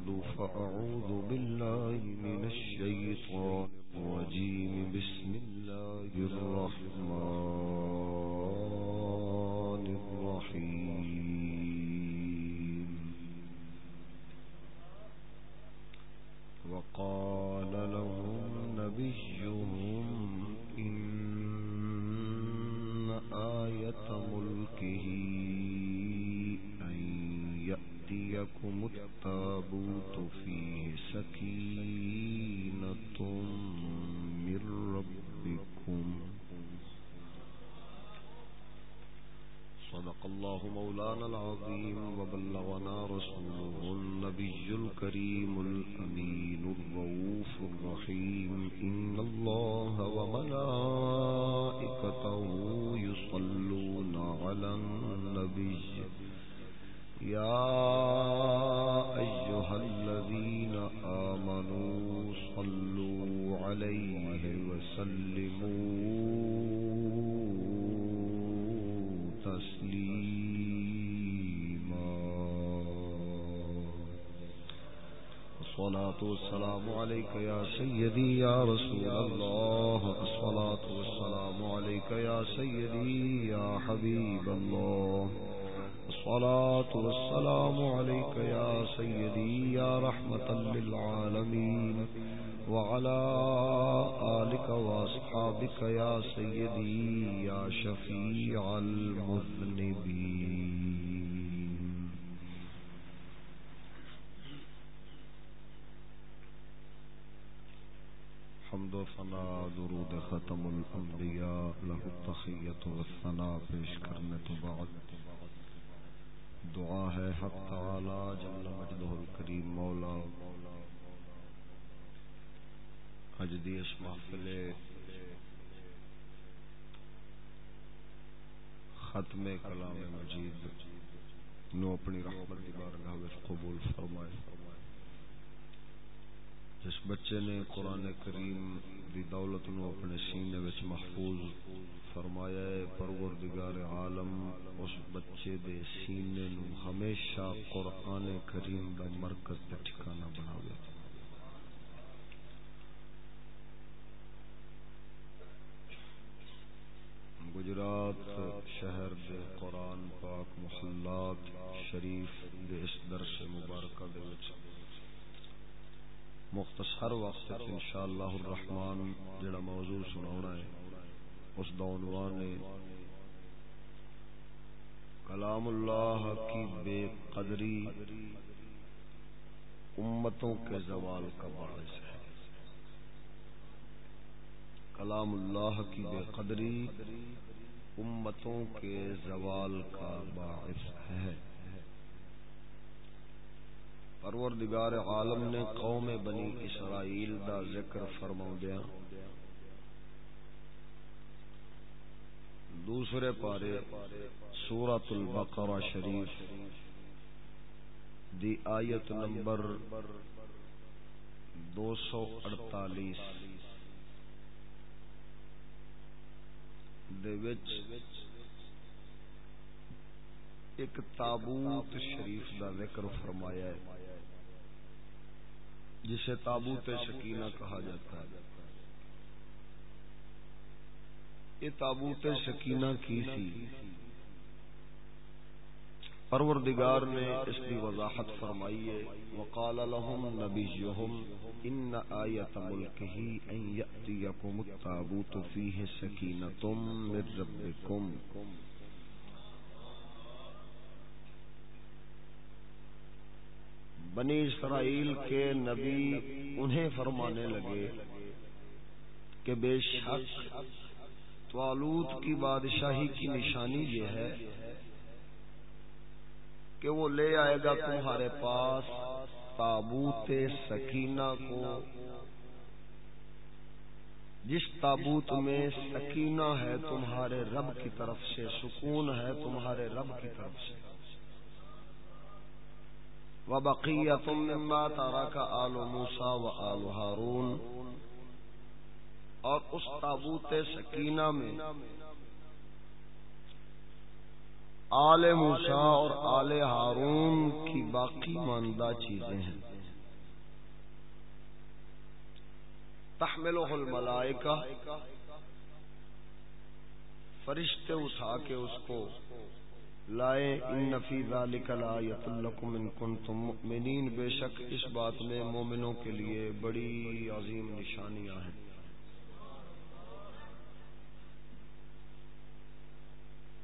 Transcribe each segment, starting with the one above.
بعد فأعوذ بالله مولانا العظيم عليك يا سيدي يا رسول الله. حمد درود ختم الانبیاء له التخیت و ثنا پیش کرنے تو بعد۔ دعا ہے حق تعالی، جل مجدہ الکریم مولا۔ اج دی اس محفل ختم کلام مجید۔ نو اپنی رحمت دی بارگاہ وچ قبول فرمائے۔ جس بچے نے قرآن کریم دی دولت نو اپنے سینے وچ محفوظ فرمایا ہے، پروردگار عالم، اس بچے دے سینے نو ہمیشہ قرآن کریم دا مرکز تے ٹھکانہ بناوے۔ گجرات شہر دے قرآن پاک محلات شریف دے اس درس مبارکہ دے وچ مختصر وقت انشاءاللہ الرحمن جڑا موضوع سناونا ہے، اس دا عنوان ہے، کلام اللہ کی بے قدری امتوں کے زوال کا باعث ہے۔ کلام اللہ کی بے قدری امتوں کے زوال کا باعث ہے۔ پروردگار عالم نے قوم بنی اسرائیل دا ذکر فرما دیا دوسرے پارے سورت البقرہ شریف دی آیت نمبر دو سو اڑتالیس ایک تابوت شریف دا ذکر فرمایا ہے، جسے تابوت سکینہ کہا جاتا ہے۔ یہ تابوت سکینہ کی سی پروردگار نے اس کی وضاحت فرمائی ہے۔ وقال لهم نبيهم ان آیت ملکه ان یاتیکم التابوت فیه سکینۃ من ربکم۔ بنی اسرائیل کے نبی انہیں فرمانے لگے کہ بے شک توالوت کی بادشاہی کی نشانی یہ ہے کہ وہ لے آئے گا تمہارے پاس تابوت سکینہ کو، جس تابوت میں سکینہ ہے تمہارے رب کی طرف سے، سکون ہے تمہارے رب کی طرف سے۔ وبقیت مما تارک آل موسیٰ و آل ہارون اور اس تابوت سکینہ میں آل موسیٰ اور آل ہارون کی باقی ماندہ چیزیں ہیں۔ تحملہ الملائکہ۔ فرشتے اٹھا کے اس کو لائے، ان فی ذالک لایت لکم ان کنتم مؤمنین۔ بے شک اس بات میں مومنوں کے لیے بڑی عظیم نشانیاں ہیں۔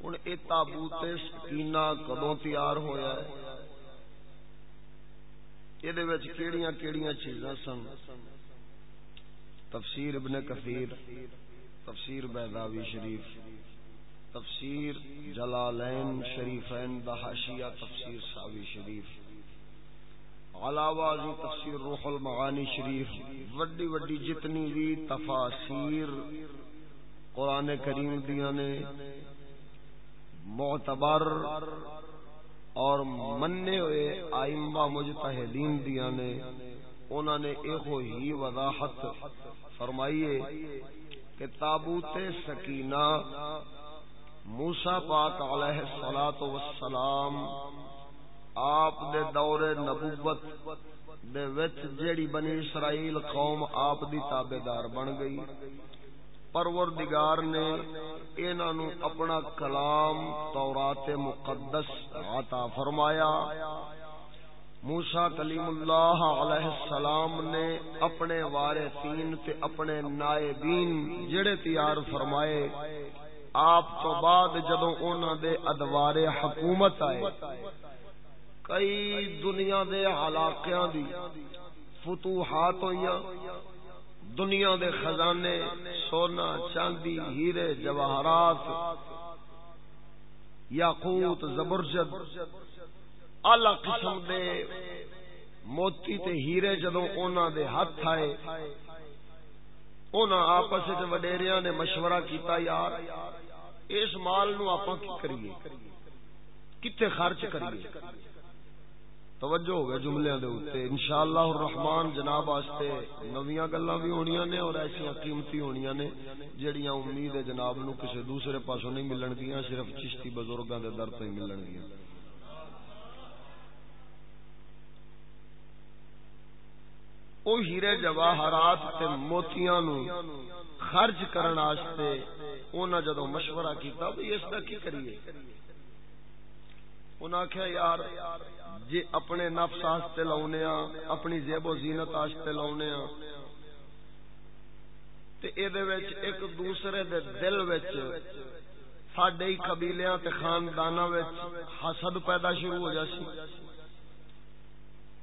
ہن اے تابوت سکینہ کدوں تیار ہویا ہے؟ یہ وچ کیڑیاں کیڑیاں چیزاں سن؟ تفسیر ابن کثیر، تفسیر بیضاوی شریف۔ تفسیر جلالین شریفین دہاشیہ تفسیر ساوی شریف۔ علاوہ جی تفسیر روح المعانی شریف۔ وڈی وڈی جتنی بھی تفاسیر قرآن کریم دیا نے، معتبر اور مننے ہوئے آئمہ مجتہدین دیا نے انہوں نے ایک ہی وضاحت فرمائیے کہ تابوت سکینہ موسا پاک علیہ الصلات والسلام آپ دے دور نبوت دے وچ جیڑی بنی اسرائیل قوم آپ دی تابعدار بن گئی۔ پروردگار نے انہاں نو اپنا کلام تورات مقدس عطا فرمایا۔ موسا کلیم اللہ علیہ السلام نے اپنے وارثین تے اپنے نائبین جڑے تیار فرمائے آپ تو بعد جدو انہوں دے ادوار حکومت آئے، کئی دنیا دے علاقیاں دی فتوحات ہوئی دنیا دے خزانے، سونا، چاندی، ہیرے، جواہرات، یاقوت، زبرجد، اعلی قسم دے موتی تے ہیرے جدو انہوں دے ہاتھ آئے۔ انہوں آپس وڈیریاں نے مشورہ کیتا، یار اس مال نو آپ کی کریے؟ کتنے خرچ کریے؟ توجہ ہو گئے جملے دے اوتے۔ انشاءاللہ الرحمن جناب واسطے نویاں گلاں بھی ہونیاں نے اور ایسی قیمتی ہونیاں نے جڑیاں امید ہے جناب نو کسے دوسرے پاسوں نہیں ملن گیاں، صرف چشتی بزرگاں دے در تے ملن گیاں۔ او ہیرے جواہرات تے موتیاں نو خرچ کرن واسطے انہاں جدو مشورہ کیتا بھئی اس دا کی کریے؟ انہاں آخیا یار، جے اپنے نفس واسطے لاونے ہاں اپنی زیب و زینت واسطے لاونے ہاں تے اے دے وچ ایک دوسرے دے دل وچ، ساڈے ہی قبیلیاں تے خانداناں وچ حسد پیدا شروع ہو جاسی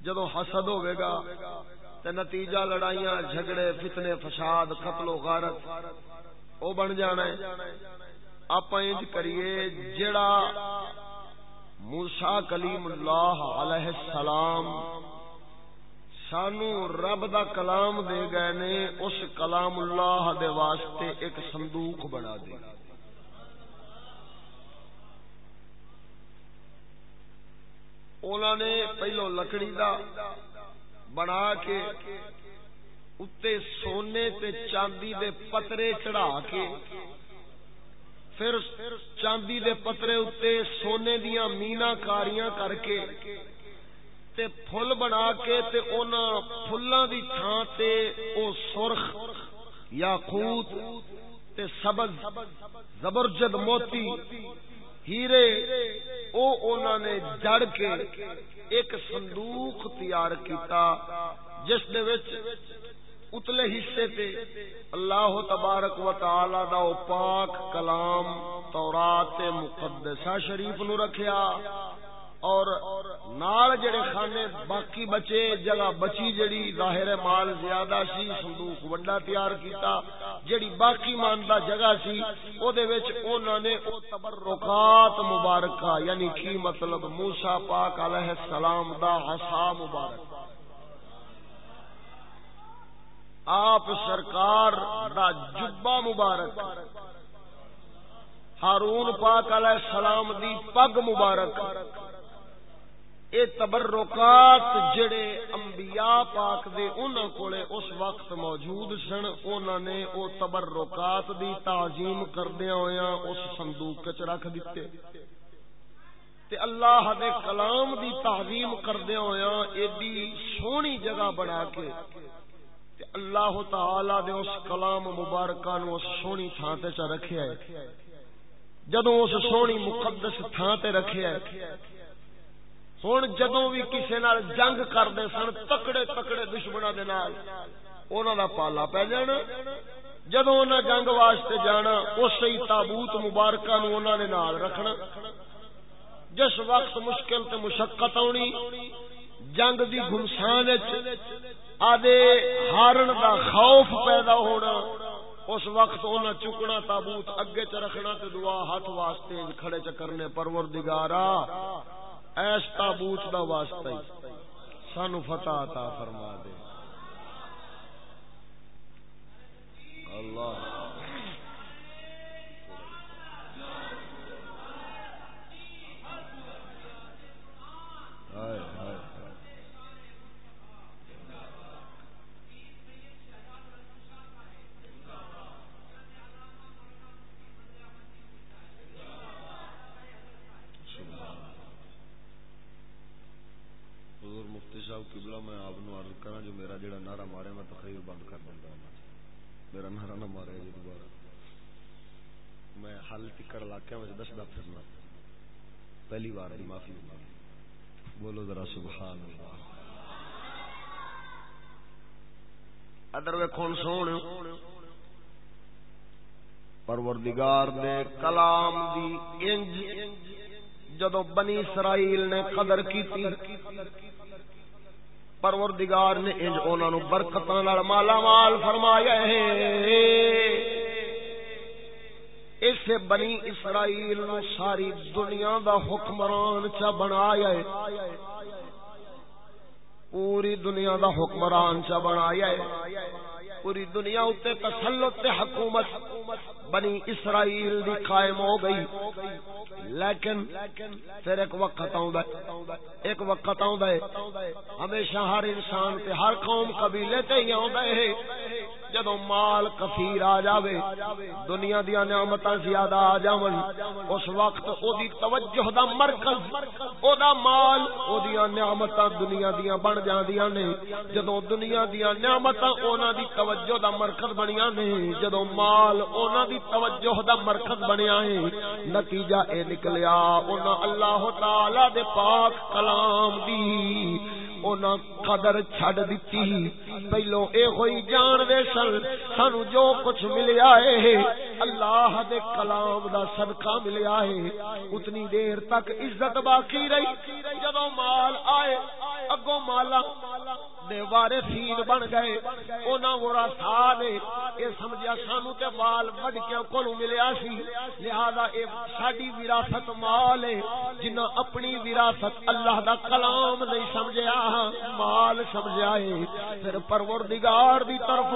جدو حسد ہوے گا، تے نتیجہ لڑائیاں، جھگڑے، فتنے، فساد، قتل و غارت او بن جانا ہے۔ آپ انج کریے جڑا موسی کلیم اللہ علیہ السلام سانو رب دا کلام دے گئے نے، اس کلام اللہ دے واسطے ایک صندوق بنا دے انہوں نے پہلو لکڑی دا بنا کے اتے سونے تے چاندی دے پترے چڑھا کے، پھر چاندی دے پترے اتے سونے دیا مینا کاریاں کر کے تے پھل بنا کے تے اونا پھلاں دی تھان تے او سرخ یا خوت تے سبز زبرجد موتی ہیرے او اونا نے جڑ کے ایک صندوق تیار کیتا، جس دے وچ اتلے حصے تے اللہ تبارک و تعالی دا او پاک کلام تورات مقدسہ شریف نو رکھیا اور نال جڑے خانے باقی بچے، جگہ بچی جڑی ظاہر مال زیادہ سی، صندوق وڈا تیار کیتا، جڑی باقی ماندا جگہ سی، او دے وچ انہاں نے او تبرکات مبارکہ یعنی کی مطلب موسی پاک علیہ السلام دا عصا مبارک آپ سرکار دا جبا مبارک، ہارون پاک علیہ السلام دی پگ مبارک۔ اے تبرکات جڑے انبیاء پاک دے انہاں کولے اس وقت موجود سن، انہاں نے او تبرکات دی تعظیم کردیاں ہویاں اس صندوق وچ رکھ دتے۔ تے اللہ دے کلام دی تعظیم کردیاں ہویاں، ایڈی سونی جگہ بنا کے تے اللہ تعالی دے اس کلام مبارکہ نو اس سونی تھاں تے چ رکھیا ہے جدوں اس سونی مقدس تھاں تے رکھیا ہے ہوں جدو بھی کسی نال جنگ کرتے سن، تکڑے تکڑے دشمنوں کے نال انہوں کا پالا پی جانا۔ جدو انہیں جنگ واسطے جانا، اسی تابوت مبارکہ نو انہوں نے نال رکھنا۔ جس وقت مشکل تے مشقت آنی، جنگ دی گمسان آدھے ہارن دا خوف پیدا ہونا۔ اس وقت انہیں چکنا تابوت اگے چ رکھنا تے دعا ہاتھ واسطے کھڑے چ کرنے پروردگارا، ایس تابوت دا واسطہ ہی۔ سانو فتح عطا فرما دے۔ اللہ۔ ہائے ہائے صاحب قبلہ میں آپ عرض کرا جو میرا جڑا نعرہ مارے، میں تقریر بند کر دینا ہاں۔ میرا نعرہ نہ مارے جی دوبارہ۔ میں حل تکر علاقے میں دستا پھرنا۔ پہلی بار دی معافی بولو ذرا سبحان اللہ۔ ادر ویکھون سون۔ پروردگار دے کلام دی انج۔ جدو بنی اسرائیل نے قدر کی پروردگار نے انج انہاں نو برکتاں نال مالا مال فرمایا ہے۔ اس بنی اسرائیل نو ساری دنیا دا حکمران چا بنایا ہے۔ پوری دنیا دا حکمران چا بنایا ہے۔ پوری دنیا اتے تسلط تے حکومت۔ بنی اسرائیل دی قائم ہو گئی۔ لیکن پھر ایک وقت آؤں ایک وقت آؤں ہمیشہ ہر انسان تے ہر قوم قبیلے تے ہی آؤں ہے جدو مال کثیر آ جاوے، دنیا دیا نعمت زیادہ آ جاون، اس وقت او دی توجہ دا مرکز، او دا مال، او دیا نعمت دنیا دیا بن جاندیاں نے۔ جدو دنیا دیا نعمت اونا دی توجہ دا مرکز بنیا نے۔ جدو مال، اونا دی توجہ دا مرکز بنیا ہے۔ نتیجہ اے نکلیا۔ اونا اللہ تعالی دے پاک کلام دی اونا قدر چھڑ دیتی پہلو اے ہوئی جان دے سن، سانو جو کچھ ملیا ہے، اللہ دے کلام دا صدقہ ملیا ہے۔ اتنی دیر تک عزت باقی رہی۔ جدو مال آئے اگو مالا دے وارثین بن گئے اونا ورثا نے اے سمجھیا سانو تے مال وڈ کے کولو ملیا سی لہذا اے ساڈی وراثت مال ہے جنہ اپنی وراثت اللہ دا کلام نہیں سمجھیا مال سمجھا ہے پھر پروردگار دی طرف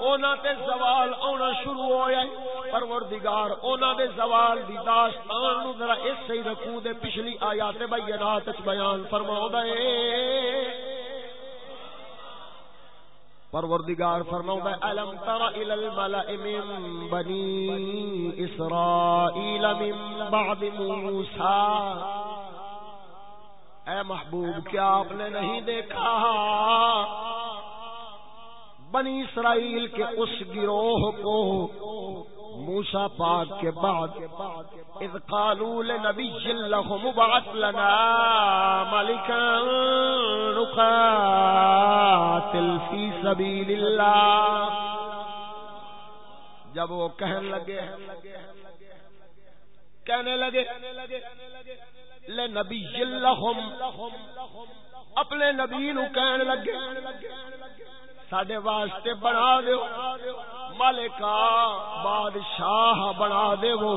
اونا تے زوال آنا شروع ہویا ہے پروردگار اونا دے زوال دی داستان نو ذرا اس سے رکھوں دے پچھلی آیات بینات بیان فرماؤ دے پروردگار فرماؤں ہے الم تر الى الملأ من بني اسرائيل من بعد موسى اے محبوب، کیا آپ نے نہیں دیکھا؟ بنی اسرائیل کے اس گروہ کو موسا پاک کے بعد اذ قالوا لنبي لهم مبعث لنا ملكا نقاتل في سبيل الله جب وہ کہن لگے، کہنے لگے لے نبی اپنے نبی نو کہنے لگے۔ سڈے واسطے بنا دیو۔ مالکا بادشاہ بنا دیو۔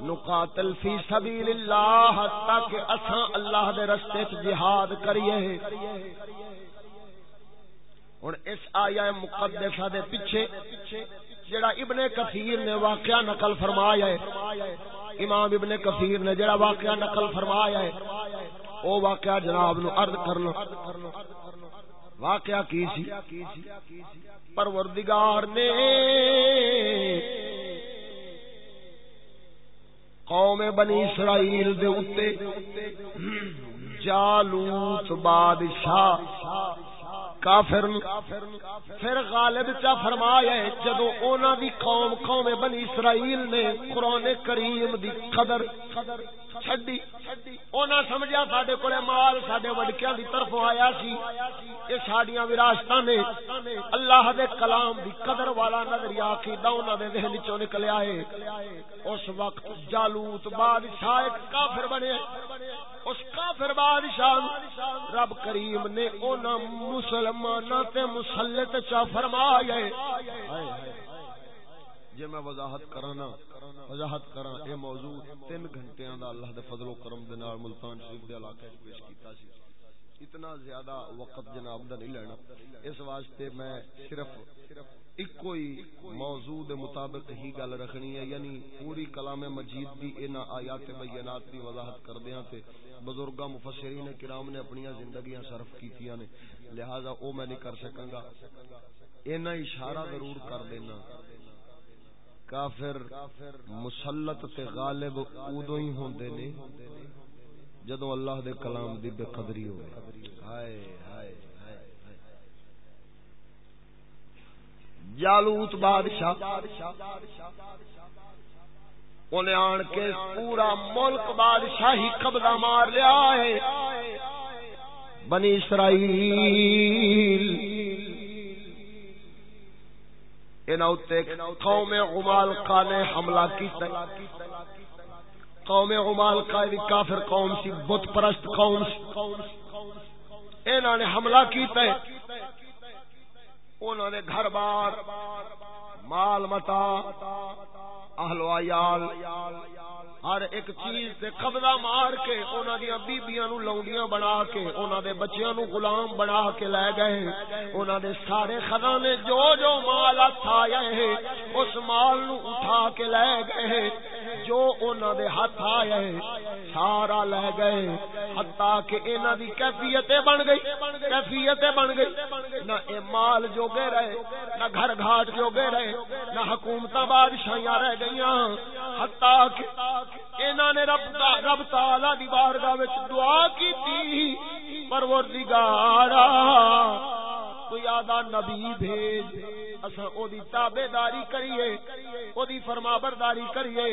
نقاتل فی سبیل اللہ تاکہ اساں اللہ دے رستے چ جہاد کریے۔ ہن اس آیا مقدسہ دے پیچھے جڑا ابن کثیر نے واقعہ نقل فرمایا ہے۔ امام ابن کثیر نے جڑا واقعہ نقل فرمایا ہے، او واقعہ جناب نو عرض کرنا۔ واقعہ کی سی پروردگار نے قوم بنی اسرائیل دے اتے جالوت بادشاہ کافر پھر غالب چا فرمایا جدو اونا دی قوم قوم بنی اسرائیل نے قرآن کریم دی قدر چھڈی۔ اونا سمجھا ساڈے کولے مال ساڈے وڈکیاں دی طرف آیا سی۔ اے ساڈیاں وراثتاں نے۔ اللہ دے کلام دی قدر والا نظریہ عقیدہ انہاں دے ذہن وچوں نکلیا ہے۔ اس وقت جالوت بادشاہ ایک کافر بنے۔ اس کافر بادشاہ رب کریم نے انہاں مسلماناں تے مسلط چا فرمایا ہے۔ جے میں وضاحت کرانا وضاحت کرا اے موضوع تین گھنٹیاں دا اللہ دے فضل و کرم دے نال ملتان شریف دے علاقے وچ پیش کیتا سی۔ اتنا زیادہ وقت جناب دا نہیں لینا۔ اس واسطے میں صرف ایک کوئی موضوع دے مطابق ہی گل رکھنی ہے یعنی پوری کلام مجید دی انہاں آیات بینات دی وضاحت کردیاں تے بزرگاں، مفسرین کرام نے اپنی زندگیاں صرف کیتیاں نے۔ لہذا او میں نہیں کر سکاں گا۔ اینا اشارہ ضرور کر دینا۔ کافر مسلط تے غالب ادو ہی ہوندے نے جدو اللہ دے کلام دی بے قدری ہوئے۔ ہائے ہائے۔ جالوت بادشاہ انہیں آن کے پورا ملک بادشاہی قبضہ مار لیا ہے۔ بنی اسرائیل قوم عمال کا نے حملہ کیتا قوم عمال کا کافر قوم سی، بت پرست قوم سی۔ انہوں نے حملہ کیتا ہے۔ انہوں نے گھر بار مال متا، اہل و عیال ہر ایک چیز تے قبضہ مار کے انہاں دی بیبییاں نو لونڈیاں بنا کے انہاں دے بچیاں نو غلام بنا کے لے گئے۔ انہاں دے سارے خزانے جو جو مال ہتھ آیا ہے، اس مال نو اٹھا کے لے گئے۔ جو انہاں دے ہاتھ آیا ہے، سارا لے گئے۔ حتا کہ انہاں دی کیفیت بن گئی۔ کیفیت بن گئی۔ نہ اے مال جو گے رہے، نہ گھر گھاٹ جو گے رہے، نہ حکومتاں بادشاہیاں رہ گئیاں۔ حتا کہ انہوں نے رب دا رب تعالی دی بارگاہ وچ دعا کیتی پروردگارا کوئی آدھا نبی بھیج۔ اساں او دی تابعداری کریے او دی فرمانبرداری کریے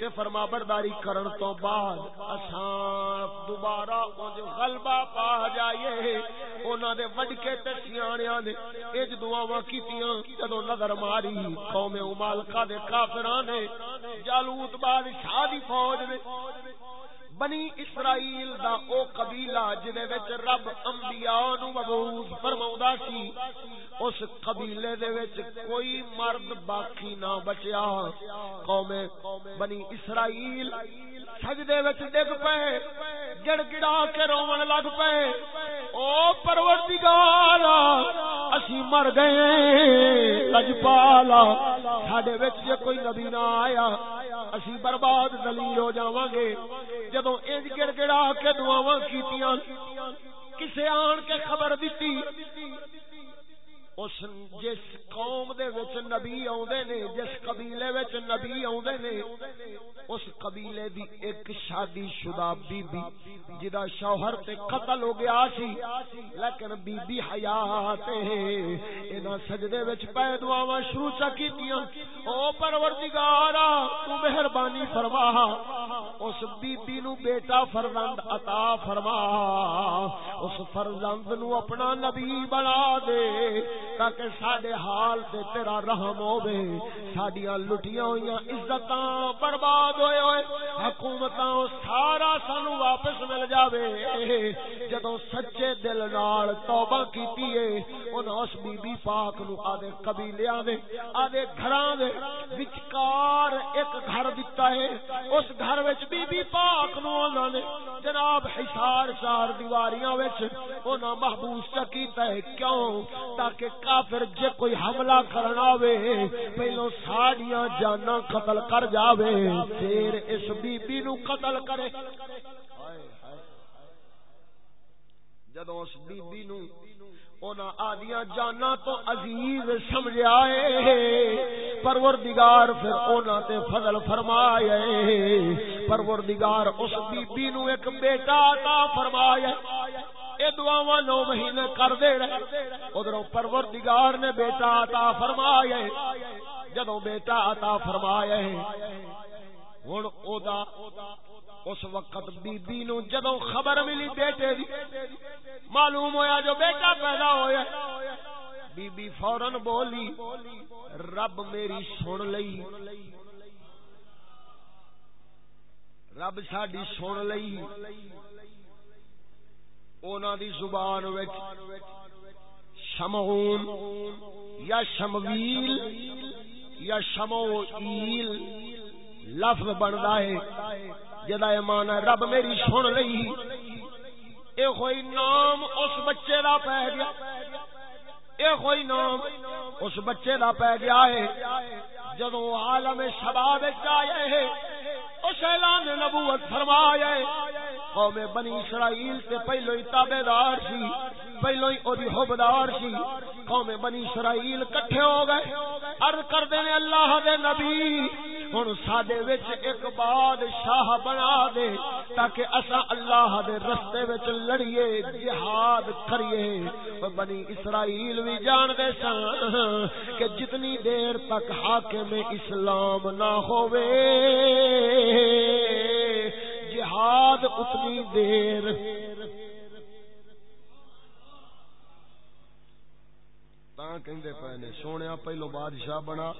تے فرمانبرداری کرن تو بعد اساں دوبارہ او جو غلبہ پا جائیے۔ انہاں دے وڈکے تے سیاںیاں نے اج دعاواں کیتیاں جدوں نظر ماری۔ قوم امالکا دے کافراں نے، جالوت بادشاہ دی فوج نے۔ بنی اسرائیل دا او قبیلہ جدے وچ رب انبیاء نو مبعوث فرماوندا سی، اس قبیلے دے وچ کوئی مرد باقی نہ بچیا۔ قوم بنی اسرائیل سجدے وچ ڈگ پے گڑ گڑا کے رون لگ پے او پروردگار، اسی مر گئے لجپالا ساڈے وچ جے کوئی نبی نہ آیا، اسی برباد ذلیل ہو جاواں گے۔ جدو انج گڑ گڑا کے دعاواں کیتیاں کسے آن کے خبر دیتی اس جس قوم دے وچ نبی اوندے نے، جس قبیلے وچ نبی اوندے نے، اس قبیلے دی ایک شادی شدہ بی بی جدا شوہر تے قتل ہو گیا سی، لیکن بی بی حیات ہے۔ انہاں سجدے وچ پے دعاواں شروع چا کیتیاں۔ او پروردگارا، تو مہربانی فرما۔ اس بی بی نو بیٹا فرزند عطا فرما۔ اس فرزند نو اپنا نبی بنا دے۔ تاکہ ساڈے حال تے تیرا رحم ہوے ساڈیاں لٹیاں ہویاں عزتاں برباد ہوئے ہوئے، حکومتاں سارا سانو واپس مل جاوے۔ جدوں سچے دل نال توبہ کیتی ہے انہاں اس بی بی پاک نو آدے قبیلیاں دے آدے گھراں دے وچکار ایک گھر دتا ہے اس گھر وچ بی بی پاک نو انہاں نے جناب حصار چار دیواریاں وچ انہاں محبوس کیتا ہے کیوں؟ تاکہ کافر جے کوئی حملہ کرنا وے پہلو ساڑیاں جانا قتل کر جاوے، پھر اس بی بی نو قتل کرے۔ جدو اس بی بی نو اونا آدیاں جانا تو عزیز سمجھ آئے پروردگار پھر اونا تے فضل فرمائے پروردگار اس بی بی نو ایک بیٹا عطا فرمائے اے دعاواں نو مہینے کر دے رہے۔ ادھروں پروردگار نے بیٹا عطا فرمائے جدوں بیٹا عطا فرمائے ہن او دا اس وقت بی بی نو جدو خبر ملی بیٹے دی، معلوم ہویا جو بیٹا پیدا ہویا بی بی فورن بولی، رب میری سن لئی۔ رب ساڈی سن لئی۔ اونا دی زبان وچ شمعون یا شمویل یا شموئیل لفظ بندا ہے، جدا ایمان ہے، رب میری سن لئی اے کوئی نام اس بچے دا پہ گیا۔ اے کوئی نام اس بچے دا پہ گیا ہے۔ جدو عالم شباب آئے ہے، اس اعلان نبوت فرمایا قوم بنی اسرائیل سے پہلو ہی تابے دار سی، پہلو ہی اودی حبدار سی۔ قوم بنی اسرائیل کٹھے ہو گئے۔ عرض کر دینے اللہ دے نبی، ہن ساڈے وچ ایک بادشاہ بنا دے، تاکہ اسا اللہ دے رستے وچ لڑیے، جہاد کریے۔ بنی اسرائیل بھی جان دے سن کہ جتنی دیر تک حاکم اسلام نہ ہووے۔ جہاد اتنی دیر۔ سونے پہلو بادشاہ بنا،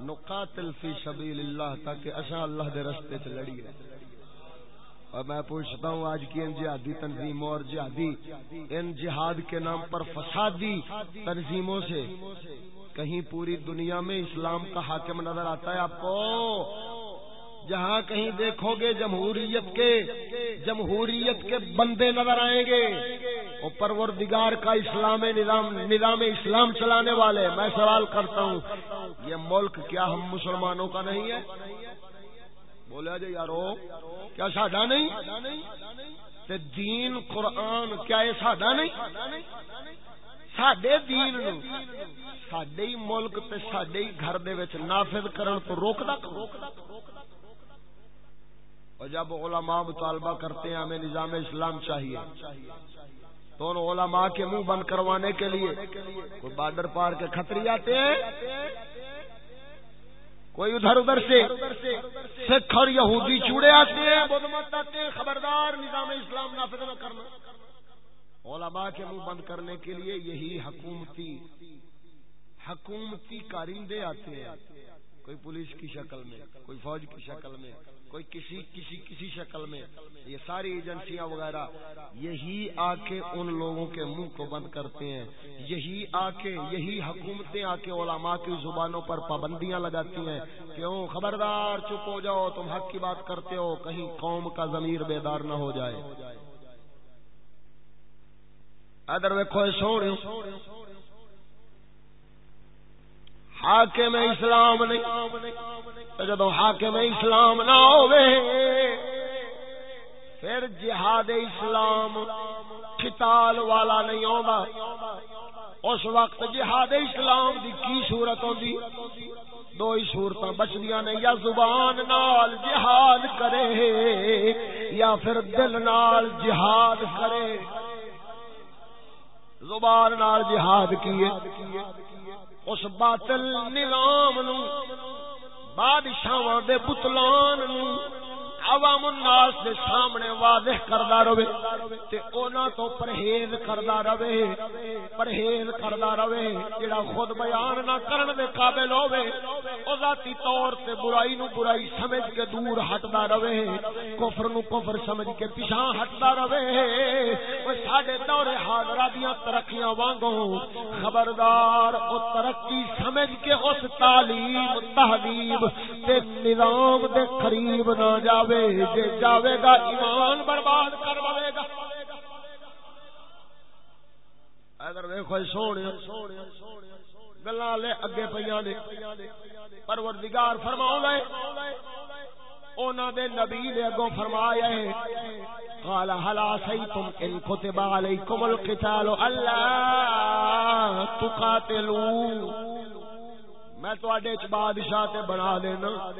نقاتل فی سبیل اللہ تاکہ اصا اللہ دے رستے چ لڑیے اور میں پوچھتا ہوں آج کی ان جہادی تنظیموں اور جہادی، ان جہاد کے نام پر فسادی تنظیموں سے کہیں پوری دنیا میں اسلام کا حاکم نظر آتا ہے آپ کو؟ جہاں کہیں دیکھو گے جمہوریت کے جمہوریت کے بندے نظر آئیں گے۔ وہ پروردگار کا اسلام نظام نظام اسلام چلانے والے، میں سوال کرتا ہوں، یہ ملک کیا ہم مسلمانوں کا نہیں ہے؟ بولے جی یارو، کیا ساڈا نہیں؟ تے دین قرآن کیا یہ ساڈا نہیں؟ سڈے دین سڈے ہی ملک تے سڈے ہی گھر دے وچ نافذ کرن تو روکدا روکدا اور جب علماء مطالبہ کرتے ہیں، ہمیں نظام اسلام چاہیے۔ تو ان علماء کے منہ بند کروانے کے لیے۔ کوئی بارڈر پار کے خطری آتے ہیں؟ کوئی ادھر ادھر سے سکھ اور یہودی چوڑے آتے ہیں آتے ہیں، خبردار نظام اسلام نافذ نہ کرنا۔ علماء کے منہ بند کرنے کے لیے یہی حکومتی حکومتی کارندے آتے ہیں۔ کوئی پولیس کی شکل میں، کوئی فوج کی شکل میں، کوئی کسی کسی کسی شکل میں، یہ ساری ایجنسیاں وغیرہ، یہی آ کے ان لوگوں کے منہ کو بند کرتے ہیں، یہی آ کے یہی حکومتیں آ کے علماء کی زبانوں پر پابندیاں لگاتی ہیں، کیوں؟ خبردار چپ ہو جاؤ، تم حق کی بات کرتے ہو، کہیں قوم کا ضمیر بیدار نہ ہو جائے۔ ادر ویکو سونے حاکم اسلام نہیں جدو حاکم اسلام نہ ہوئے، پھر جہاد اسلام کتال والا نہیں ہوگا اس وقت جہاد اسلام دی کی صورت ہوندی؟ دو ہی صورتاں بچدیاں نے، یا زبان نال جہاد کرے یا پھر دل نال جہاد کرے۔ زبان نال جہاد کیے۔ اس باطل نظام نو بادشاہ دے بتلان نو۔ عوام الناس دے سامنے واضح کردا رہے تے اونا تو پرہیز کردا رہے، پرہیز کردا رہے، جڑا خود بیان نہ کرن دے قابل ہوے او ذاتی طور تے برائی نو برائی سمجھ کے دور ہٹدا رہے، کفر نو کفر سمجھ کے پیچھے ہٹدا رہے۔ او ساڈے دور حاضرہ دیاں ترقیاں وانگوں، خبردار، او ترقی سمجھ کے اس تعلیم، تہذیب تے نظام دے قریب نہ جاوے۔ جے جاوے گا، ایمان برباد کروے گا۔ اگر ویکھو سونے، گلاں لے اگے پیاں نے۔ پروردگار فرماؤ لے اونا دے نبی دے اگوں فرمایا ہے، قال هل عصيتم ان كتب عليكم القتال الا تقاتلوا میں تواڈے چ بادشاہ تے بنا دینا۔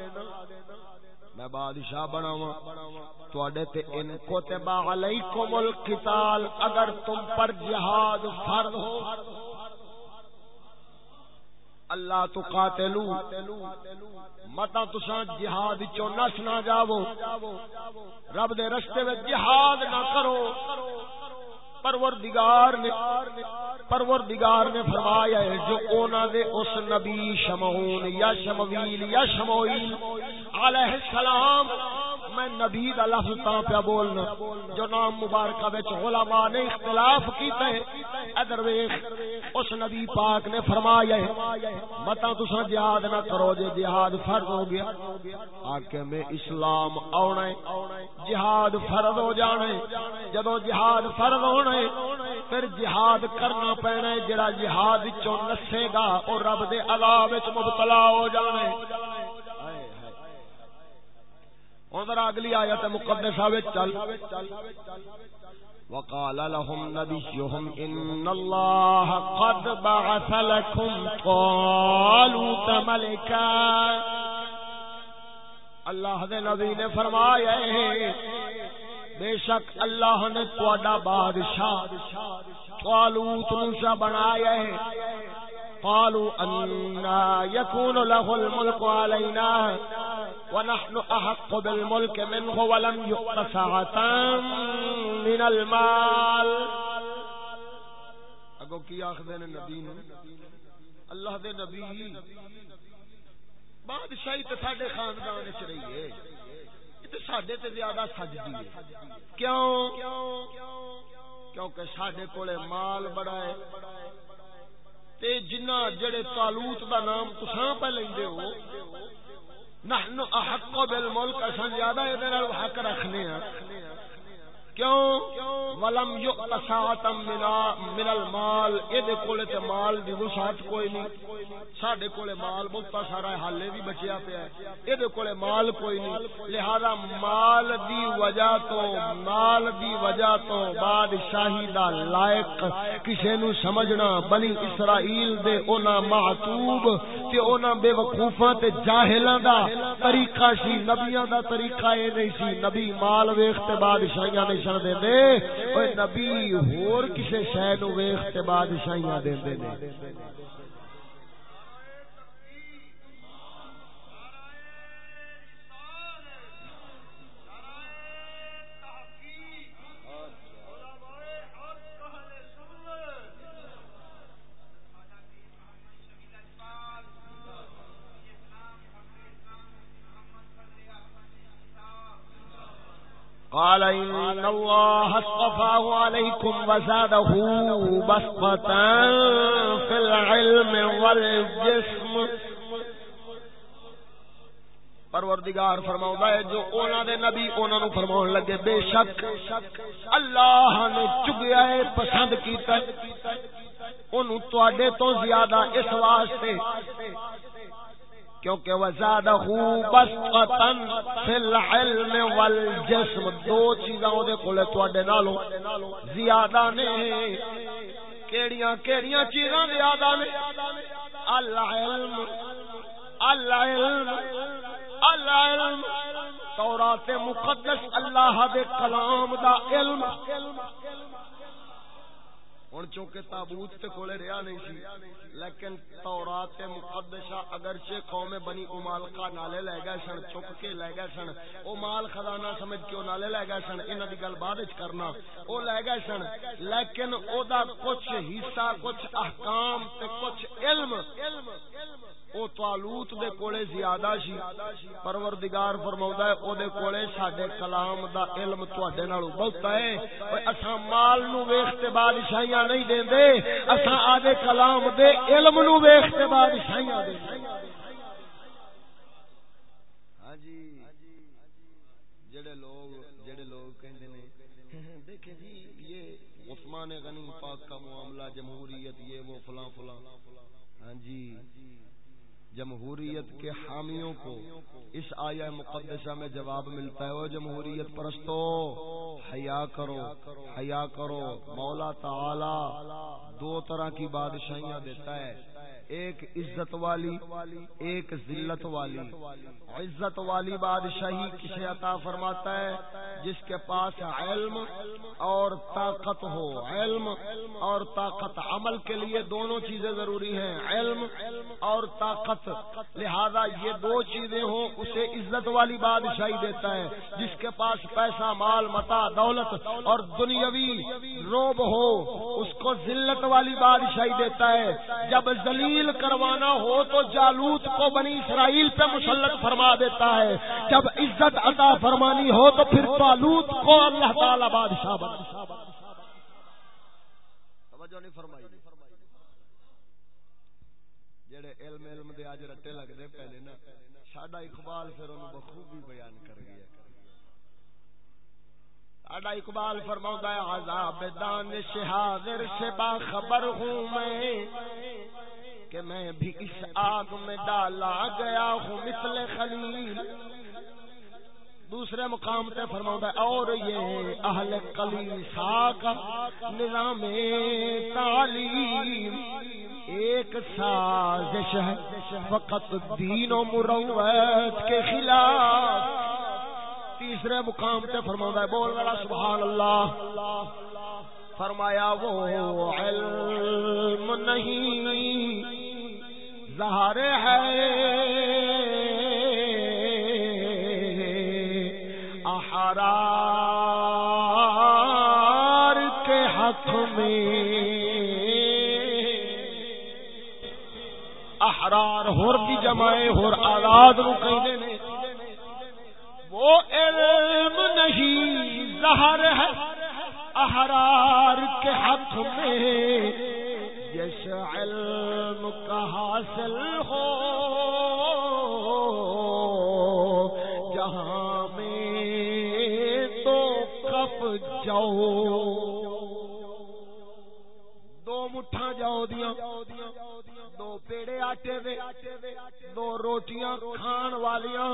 میں بادشاہ بناواں۔ تواڈے تے ان کو كتب عليكم القتال، اگر تم پر جہاد فرض ہو۔ اللہ تو قاتلو، متا تساں جہاد چوں نس نہ جاو رب دے رستے وچ جہاد نہ کرو۔ پروردگار نے پروردگار نے فرمایا ہے، جو اونا دے اس نبی شمعون یا شمویل یا شمویل علیہ السلام، میں نبی دا لفظ تا پیا بولنا۔ جو نام مبارکہ وچ علماء نے اختلاف کیتے ہیں ادھر ویکھ، اس نبی پاک نے فرمایا ہے متا تساں جہاد نہ کرو جے جہاد فرض ہو گیا۔ آکے میں اسلام آونا ہے، جہاد فرض ہو جانا ہے۔ جدوں جہاد فرض ہونا ہے پھر جہاد کرنا پینا ہے، جڑا جہاد وچوں نسے گا اور رب دے عذاب وچ مبتلا ہو جانا ہے۔ ذرا اگلی آیت مقدسہ وچ چل۔ وقال لهم نبيهم ان الله قد بعث لكم طالوت ملكا اللہ دے نبی نے فرمایا ہے بے شک اللہ نے تواڈا بادشاہ طالوت نو بنایا ہے۔ قالوا ان يكون له الملك علينا ونحن احق بالملك منه ولم يؤت سعة من المال۔ اگو کی آخدے نے نبی نے اللہ دے نبی، بادشاہی تے ساڈے خاندان وچ رہی ہے۔ تے ساڈے تے زیادہ سجدی ہے۔ کیوں؟ کیونکہ ساڈے کولے مال بڑا ہے۔ تے جنہ جڑے تالوت دا نام تساں پہ لیندے ہو نحن احق بالملک، اساں زیادہ اے دے حق رکھنے ہیں کیوں؟ ولم یؤت ساعتا من المال اے دے کولے تے مال دی وسعت کوئی نہیں۔ ساڈے کولے مال بہت سارا ہے، حالے بھی بچیا پیا ہے۔ اے دے کولے مال کوئی نہیں۔ لہذا مال دی وجہ تو، مال دی وجہ تو بادشاہی دا لائق کسے نو سمجھنا بنی اسرائیل دے اونا معتوب تے اونا بے وقوفاں تے جاہلاں دا طریقہ سی، نبیاں دا طریقہ اے نہیں سی۔ نبی مال ویکھ تے بادشاہیاں نے بادشاہ دے دے اوے نبی ہور کسے شے نو ویکھ تے بادشاہیاں دے دے نے۔ قال إن الله اصطفاه عليكم وزاده بسطة في العلم والجسم. پروردگار فرماؤں ہے جو اونا دے نبی اونا نو فرماؤں لگے، بے شک اللہ نے چگیا ہے، پسند کیتا ہے۔ انہوں تو زیادہ اس واسطے کیونکہ وزادہ بسطن فی العلم والجسم۔ دو چیزاں دے کولے تواڈے نالوں زیادہ نے۔ کیڑیاں کیڑیاں چیزاں زیادہ نے۔ العلم العلم العلم۔ تورات مقدس اللہ دے کلام دا علم۔ ہوں چونکہ تابوت تے کولے رہا نہیں سی، لیکن تورات مقدسہ اگرچہ قوم بنی امالکا نالے لے گئے سن چک کے لے گئے سن۔ او مال خزانہ سمجھ کے او نالے لے گئے سن، انہاں دی گل بعد وچ کرنا۔ او لے گئے سن، لیکن او دا کچھ حصہ، کچھ احکام تے کچھ علم او طالوت دے کولے زیادہ سی۔ پروردگار فرماوندا ہے او دے کولے ساڈے کلام دا علم تواڈے نالوں بہت ہے۔ اوے اساں مال نو ویکھ تے بادشاہیاں نہیں دیندے۔ اساں آدے کلام دے علم نو ویکھ تے بادشاہیاں دیندے ہاں جی۔ جڑے لوگ جڑے لوگ کہندے نے، دیکھیں جی یہ عثمان غنی پاک کا معاملہ، جمہوریت، یہ وہ فلاں فلاں۔ ہاں جی۔ جمہوریت کے حامیوں کو اس آیا مقدسہ میں جواب ملتا ہے۔ وہ جمہوریت پرستو، حیا کرو حیا کرو۔ مولا تعالی دو طرح کی بادشاہیاں دیتا ہے۔ ایک عزت والی، ایک ذلت والی۔ عزت والی بادشاہی کسے عطا فرماتا ہے؟ جس کے پاس علم اور طاقت ہو۔ علم اور طاقت عمل کے لیے دونوں چیزیں ضروری ہیں۔ علم اور طاقت۔ لہذا یہ دو چیزیں ہوں، اسے عزت والی بادشاہی دیتا ہے۔ جس کے پاس پیسہ، مال، متا، دولت اور دنیاوی روب ہو، اس کو ذلت والی بادشاہی دیتا ہے۔ جب ذلیل تبدیل کروانا ہو تو جالوت کو بنی اسرائیل پہ مسلط فرما دیتا ہے۔ جب عزت عطا فرمانی ہو تو پھر جالوت کو اللہ تعالی بادشاہ جڑے علم علم دے اج رٹے لگدے پہلے نا، ساڈا اقبال پھر انہوں بخوبی بیان کر گیا۔ ساڈا اقبال فرماؤں ہے، عذاب دانش حاضر سے باخبر ہوں میں۔ کہ میں بھی اس آگ میں ڈالا گیا ہوں مثل خلیل۔ دوسرے مقام پہ فرماؤں اور یہ اہل کلیسا کا نظام تعلیم۔ ایک سازش ہے، فقط دین و مروت کے خلاف۔ تیسرے مقام پہ فرماؤں ہے، بول رہا سبحان اللہ۔ فرمایا، وہ علم نہیں ظہر ہے۔ احرار کے حق میں احرار ہور کی جمائے، ہور آزاد نو کہنے نے وہ علم نہیں، زہر ہے۔ احرار کے حق میں جس علم کا حاصل ہو، جہاں میں تو کپ جاؤ دو مٹھا جاؤ دیا دو آٹے دے دو روٹیاں کھان والیاں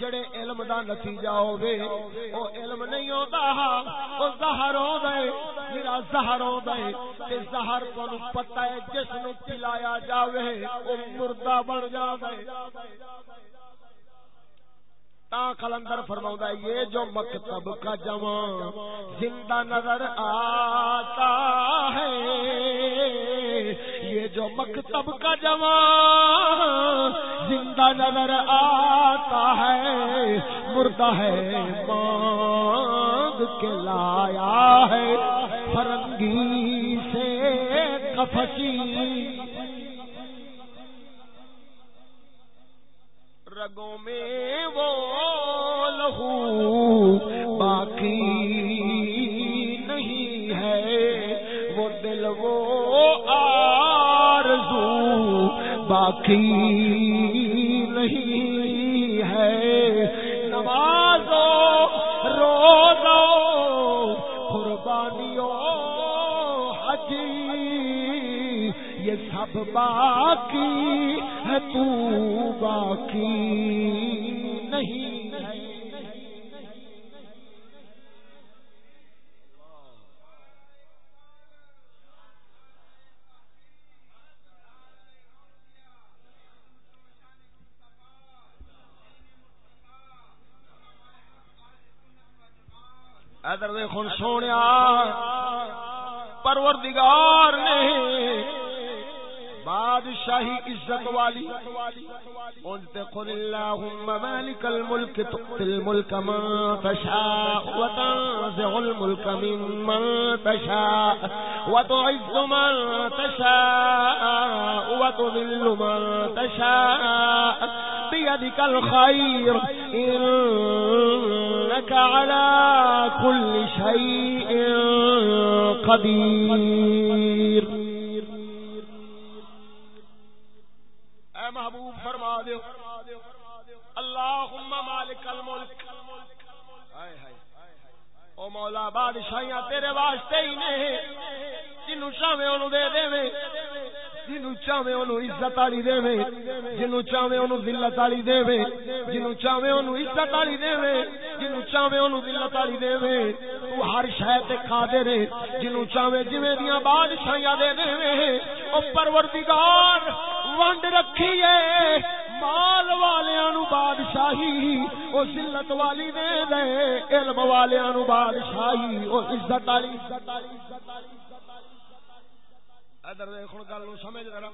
جڑے علم دا نتیجہ ہوے او علم نہیں ہوندا او زہر ہوندا ہے میرا زہر ہوندا ہے تے زہر کو پتہ ہے جس نو پلایا جاوے او مردہ بن جاوے تا کلندر فرماؤں یہ جو مکتب کا جوان زندہ نظر آتا ہے یہ جو مکتب کا جوان۔ زندہ نظر آتا ہے، مردہ ہے، مانگ کے لایا ہے۔ فرنگی سے کفسی رگوں میں وہ لہو باقی نہیں ہے۔ وہ دل وہ باقی نہیں ہے۔ نمازو روزو قربانیوں حجی یہ سب باقی ہے تو باقی نہیں۔ ادر دیکھ سونے پروردگار نے بادشاہی عزت والی قلت قل اللهم مالك الملك تؤتي الملك من تشاء وتنزع الملك ممن تشاء وتعز من تشاء وتذل من تشاء، بيدك الخير إنك على كل شيء قدير. اے محبوب فرما دیو اللہم مالک الملک. ہائے ہائے. او مولا بادشاہیاں تیرے واسطے ہی نے جنو چاہے انہوں دے دے میں جنو چاہے انہوں عزت آلی دے میں جنو چاہے انہوں ذلت آلی دے میں جنو چاہے انہوں عزت آلی دے میں جنو چاہے انہوں ذلت آلی دے تو ہر شاید تے کھا دے رہے جنو چاہے جویں دیاں بادشاہیاں دے دے او پروردگار، ونڈ رکھی ہے مال والیاں نو بادشاہی، او ذلت والی دے دے، علم والیاں نو بادشاہی، او عزت والی۔ ادھر دیکھو گل نو سمجھ رہا۔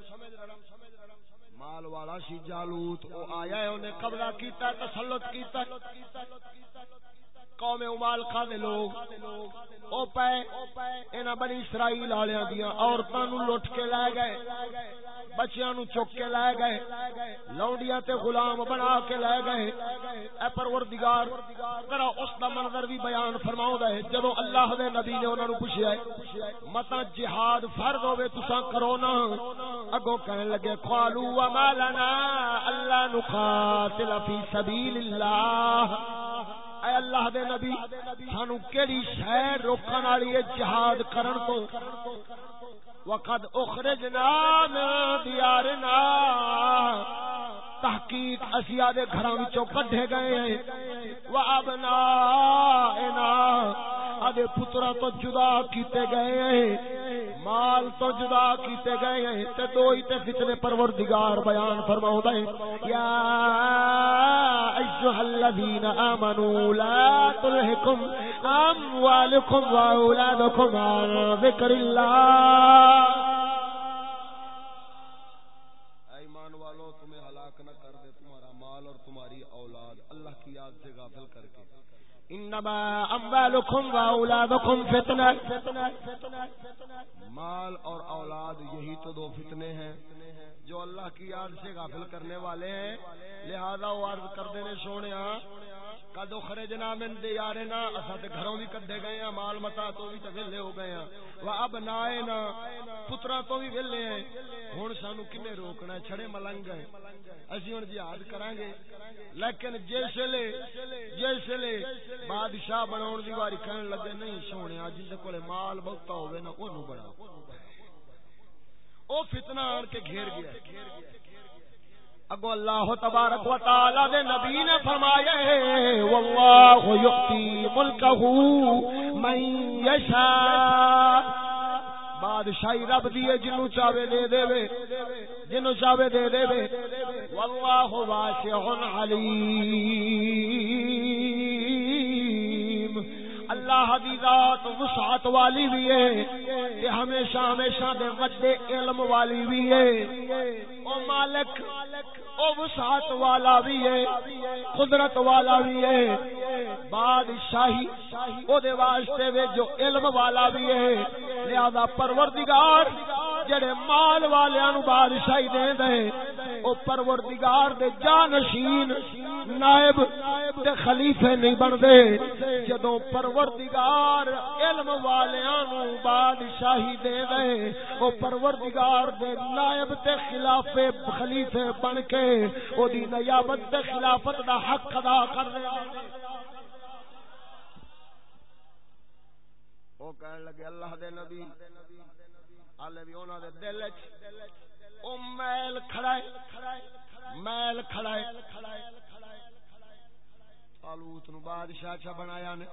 مال والا سی جالوت، او آیا ہے، اونے قبضہ کیتا، تسلط کیتا۔ قوم امال دے لوگ۔ او پے انہاں بنی اسرائیل والیاں دیاں عورتاں نو لٹ کے لے گئے۔ بچیاں نو چک کے لے گئے۔ لونڈیاں تے غلام بنا کے لے گئے۔ اے پروردگار، ذرا اس دا منظر بھی بیان فرماؤ ہے۔ جدوں اللہ دے نبی نے انہاں نو پوچھیا ہے متا جہاد فرض ہوے تساں کرو نا؟ اگوں کہن لگے قالو وما لنا اللہ نقاتل فی سبیل اللہ اے اللہ دے نبی، سانو کیڑی شے روکن والی ہے جہاد کرن تو؟ وقد اخرجنا من دیارنا تحقیق اسیا دے گھراں وچوں کڈھے گئے ہیں۔ وا ابنائنا ادے پترا تو جدا کیتے گئے ہیں۔ مال تو جدا کیتے گئے ہیں۔ تے دو ہی تے فتنے پروردگار بیان فرماؤ دے یا ایھا الذین آمنوا لا تلہکم اموالکم واولادکم عن ذکر اللہ۔ انما اموالكم واولادكم فتنه مال اور اولاد، یہی تو دو فتنے ہیں جو اللہ کی یاد سے غافل کرنے والے ہیں۔ لہذا وہ عرض کر دینے سونیا کد خرجنا من دیارنا۔ اسا تے گھروں بھی کڈے گئے ہیں، مال متا تو بھی تے ویلے ہو گئے ہیں۔ وا اب نائنا پترا تو بھی ویلے ہیں۔ ہن سانو کنے روکنا ہے؟ چھڑے ملنگ ہیں۔ اسی ہن جہاد کران گے لیکن جس لے جس لے بادشاہ بناون دی واری کہن لگے، نہیں سونیا جس کولے مال بہت ہوے نا، اونوں بڑا او فتنہ آن کے گھیر گیا۔ اگو اللہ تبارک و تعالی دے نبی نے فرمایا ہے، واللہ یعطی ملکہ من یشاء. بادشاہی رب دیے جنو چاہے دے دے وے جنو چاہے دے دے وے واللہ واسع علیم۔ اللہ دی ذات وسعت والی بھی ہے تے ہمیشہ ہمیشہ دے وڈے علم والی بھی ہے۔ او مالک، او وسعت والا بھی ہے، قدرت والا بھی ہے۔ بادشاہی، او دے واسطے وے جو علم والا بھی ہے، لہذا پروردگار جڑے مال والیاں نو بادشاہی دے دے، او پروردگار دے جانشین نائب تے خلیفے نہیں بن دے جدوں پروردگار، علم والیاں نو بادشاہی دے دے۔ او پروردگار دے نائب تے خلافے خلیفے بن کے او دی نیابت تے خلافت دا حق ادا کر دے او کہن لگے اللہ دے نبی حالے بھی انہاں دے دل وچ او میل کھڑا ہے، میل کھڑا ہے۔ طالوت نو بادشاہ چا بنایا نے۔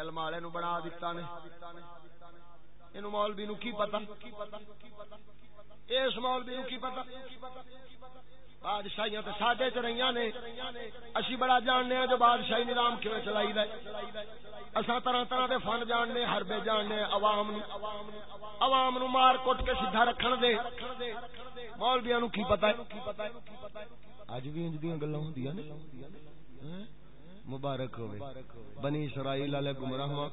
علم والے نو بنا دیتا نے۔ اینو مولوی نو کی پتہ؟ اس مولوی نو کی پتہ؟ بادشاہیاں تے ساڈے چ رہیاں نے۔ اسی بڑا جاننے ہیں جو بادشاہی نظام کیویں چلائی دا اساں طرح طرح دے فن جاننے، حربے جاننے، عوام نو عوام نو مار کٹ کے سیدھا رکھن دے۔ مولویاں نو کی پتہ ہے؟ اج بھی انج دیاں گلاں ہوندیاں نے۔ مبارک ہوئے۔ بنی اسرائیل والے گمراہاں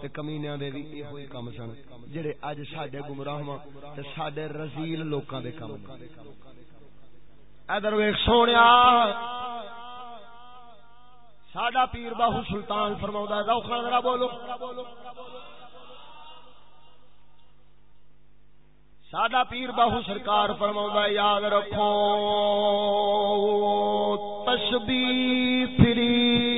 تے کمینیاں دے وی ایہی کم سن۔ جڑے اج ساڈے گمراہاں تے ساڈے رذیل لوکاں دے کم ادھر ویک سونے ساڈا پیر باہو سلطان فرماؤدا فرما روکھا ذرا بولو۔ ساڈا پیر باہو سرکار فرما یاد رکھو تسبی فری۔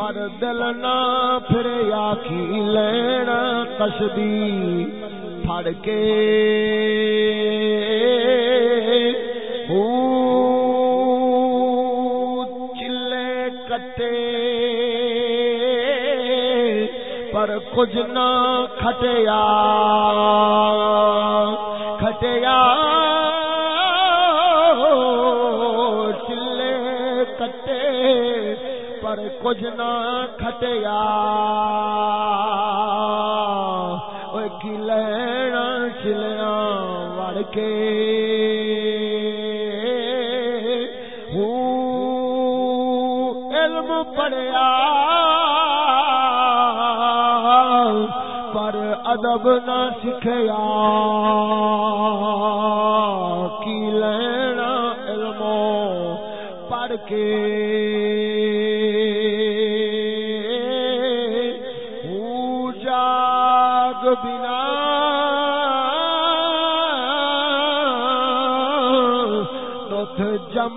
پر دل نہ پھر یا کی لینا تسبی پھڑ کے۔ چلے کٹے پر کچھ نہ کھٹیا۔ کھٹیا۔ کچھ نہ کھٹیا۔ کی لینا چلیا وڑ کے۔ علم پڑیا پر ادب نہ سکھیا۔ کی لینا علم پڑھ کے۔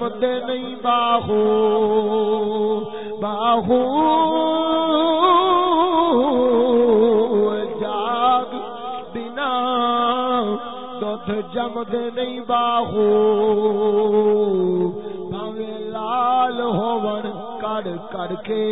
دودھ نہیں باہو باہو جاگ بنا، دودھ جم دے نہیں باہو لال ہون، کڑ کڑ کے۔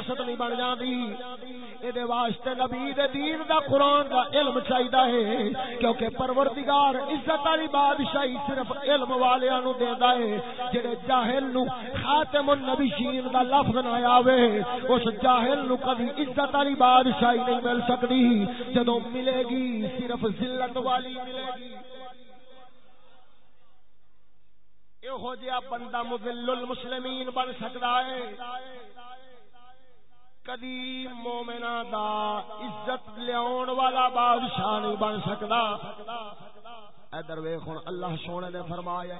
ریاست نہیں بن جاندی۔ اے دے واسطے نبی دے دین دا قرآن دا علم چاہیدا ہے، کیونکہ پروردگار عزت والی بادشاہی صرف علم والیاں نو دیندا ہے۔ جڑے جاہل نو خاتم النبیین دا لفظ نہ آوے، اس جاہل نو کبھی عزت والی بادشاہی نہیں مل سکدی۔ جدوں ملے گی، صرف ذلت والی ملے گی۔ یہو جہا بندہ مذل المسلمین بن سکتا ہے۔ کدی مومنا دا عزت لیاون والا بادشاہ نہیں بن سکدا۔ ادھر ویخ ہوں اللہ سونے نے فرمایا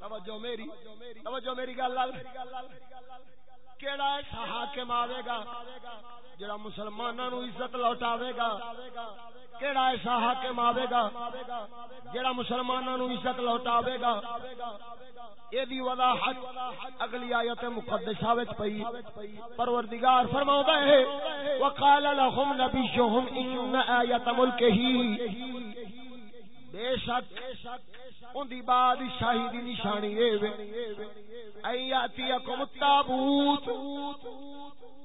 توجہ میری توجہ میری گل کیڑا ایسا حاکم آوے گا۔ جڑا مسلمانوں عزت لوٹاوے گا، کیڑا ایسا حاکم آوے گا۔ جڑا مسلمانوں عزت لوٹاوے گا یہ دی وضاحت اگلی آیت مقدسہ وچ پئی۔ پروردگار فرماوندا ہے، وقال لهم نبيهم ان آیت ملکہ۔ بے شک ان دی بادشاہی دی نشانی اے وے۔ ایاتی اکم تابوت۔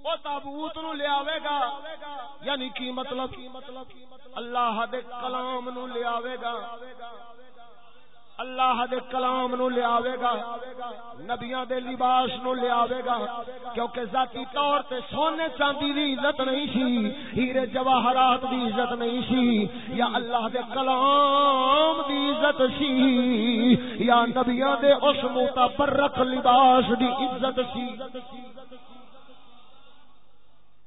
او تابوت نو لے آوے گا۔ یعنی کی مطلب؟ اللہ دے کلام نو لے آوے گا۔ اللہ دے کلام نو لے آوے گا، نبیاں دے لباس نو لے آوے گا، کیونکہ ذاتی طور تے سونے چاندی دی عزت نہیں سی، ہیرے جواہرات دی عزت نہیں سی، یا اللہ دے کلام دی عزت سی، یا نبیاں دے اس متبرک لباس دی عزت سی۔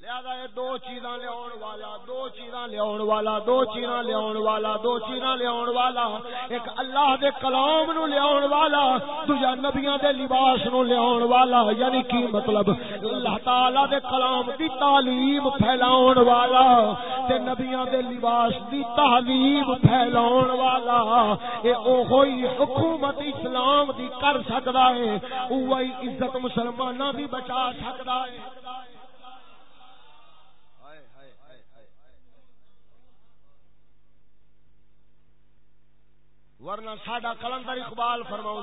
لہذا یہ دو چیزاں لیاؤن والا، دو چیزاں لیاؤن والا، دو چیزاں لیاؤن والا، دو چیزاں لیاؤن والا۔ ایک اللہ دے کلام نو لیاؤن والا، دوجا نبیاں دے لباس نو لیاؤن والا۔ یعنی کی مطلب؟ اللہ تعالی دے کلام دی تعلیم پھیلاؤن والا، تے نبیاں دے لباس دی تعلیم پھیلاؤن والا۔ اے او ہوئی حکومت اسلام دی کر سکدا ہے، اوہی عزت مسلماناں دی بچا سکدا ہے۔ ورنہ ساڈا کلندر اقبال فرماؤں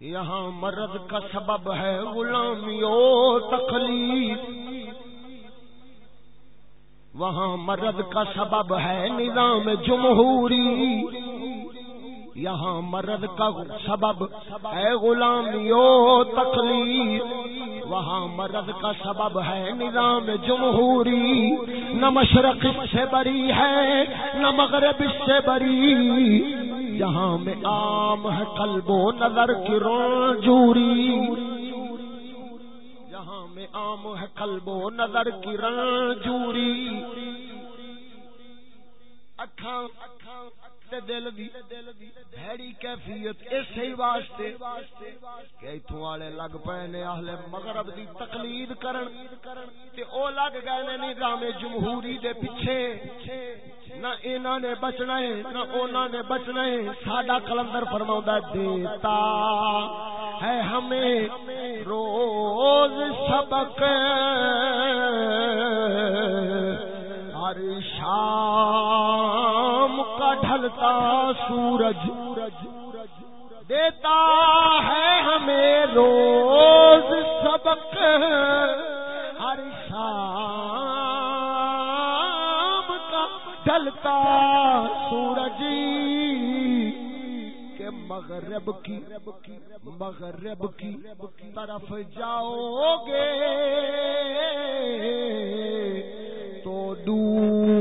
یہاں مرد کا سبب ہے غلامی و تکلیف وہاں مرد کا سبب ہے نظام جمہوری۔ یہاں مرد کا سبب ہے غلامی تکلیف وہاں مرض کا سبب ہے نظام جمہوری۔ نہ مشرق سے بری ہے، نہ مغرب سے بری۔ یہاں میں عام ہے قلب و نظر کی رنجوری۔ یہاں میں عام ہے قلب و نظر کی رنجوری۔ اکھاں تے دل دی، بھڑی کیفیت اسی واسطے کہ ایتھوں والے لگ پئے نے اہل مغرب دی تقلید کرن تے او لگ گئے نے نظام جمہوری دے پیچھے۔ نہ انہاں نے بچنا ہے، نہ انہاں نے بچنا ہے۔ ساڈا کلندر فرماوندا دیتا ہے ہمیں روز سبق۔ ہر شام کا ڈھلتا سورج دیتا ہے ہمیں روز سبق۔ ہر شام کا ڈھلتا سورج کے مغرب کی مغرب کی طرف جاؤ گے۔ ہاں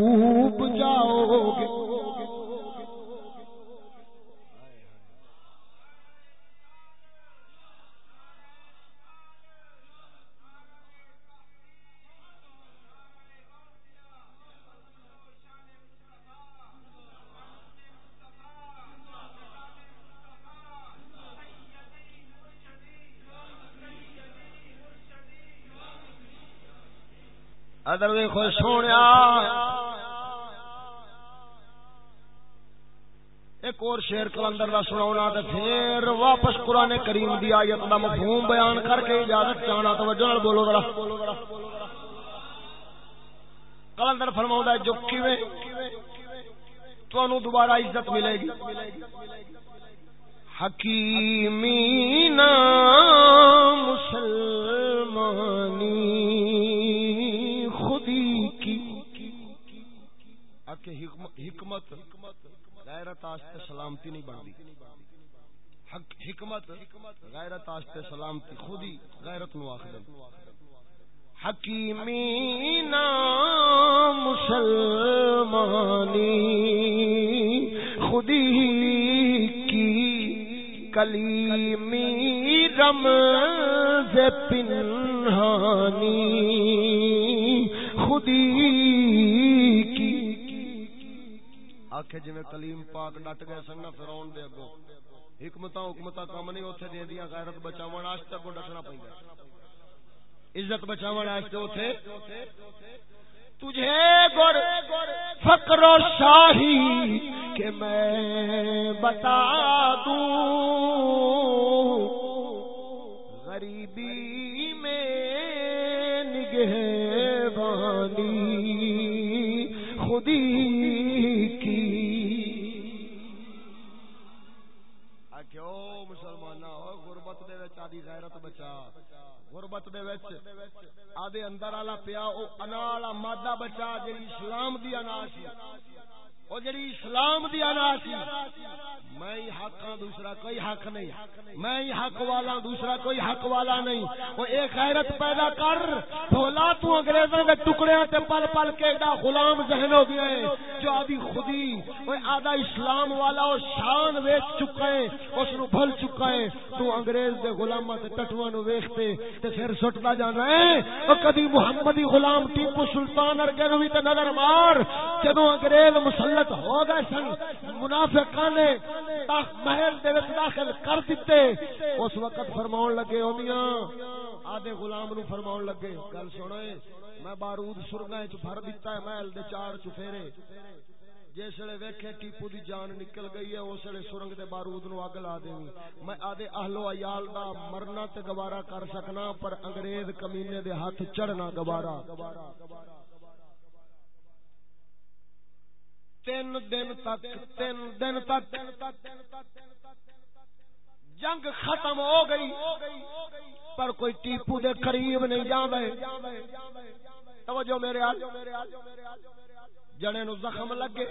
ادر دیکھو سونے ایک اور شیر کلندر کا سنا تو پھر واپس قرآن کریم دی آیت کا مفہوم بیان کر کے اجازت چاہنا تو وجہ بولو ذرا۔ کلندر فرما جو تو دوبارہ عزت ملے گی۔ حکیمی مسلمانی۔ حکمت غیرت آستے سلامتی نہیں بنتی حکمت غیرت آستے سلامتی خودی غیرت نو آخ دیں۔ حکیمی مسلمانی خودی کی کلیمی رمز پنہانی خودی آکھے جی کلیم پاک ڈٹ گئے سن فرون دے اگوں۔ حکمت حکمت کم نہیں اتنے دے دیا غیرت بچاو واسطے اگوں ڈٹنا پہ عزت بچاو واسطے اتنے تجھے گر فکر و شاہی کہ میں بتا دوں۔ غربت دے وچ آدے اندر والا پیا او انا والا مادہ بچا جڑی اسلام دی انا سی او جڑی اسلام دی انا سی، میں ہی حق دوسرا کوئی حق نہیں۔ میں ہی حق والا دوسرا کوئی حق والا نہیں۔ او اے غیرت پیدا کر، بھولا تو انگریزوں دے ٹکڑیاں تے پل پل کے ایڈا غلام ذہن ہو گیا ہے۔ جو آدھی خودی او آدھا اسلام والا او شان ویچ چکا ہے، اس نو بھول چکا ہے۔ تو انگریز دے غلاماں تے ٹٹواں نو ویکھتے تے پھر سٹدا جانا ہے۔ او کدی محمدی غلام ٹیپو سلطان ارگے نو بھی تے نظر مار۔ جدوں انگریز مسلط مسلط ہو گئے سن۔ منافقان نے محل دے وچ داخل کر دتے۔ اس وقت فرماون لگے اومیاں آدھے غلام نو فرماون لگے، گل سنوے میں بارود سرگاں وچ بھر دتا ہے، محل دے چار چفیرے۔ جسے ویکھے ٹیپو دی جان نکل گئی ہے، اس ویلے سرنگ دے بارود نو اگ لا دیں میں آدھے اہلو عیال دا مرنا تے گوارا کر سکنا، پر انگریز کمینے دے ہاتھ چڑھنا گوارا۔ تین دن تک، تین دن تک۔ جنگ ختم ہو گئی، پر کوئی ٹیپو دے قریب نہیں جا جانے توجہ میرے جڑے نو زخم لگے،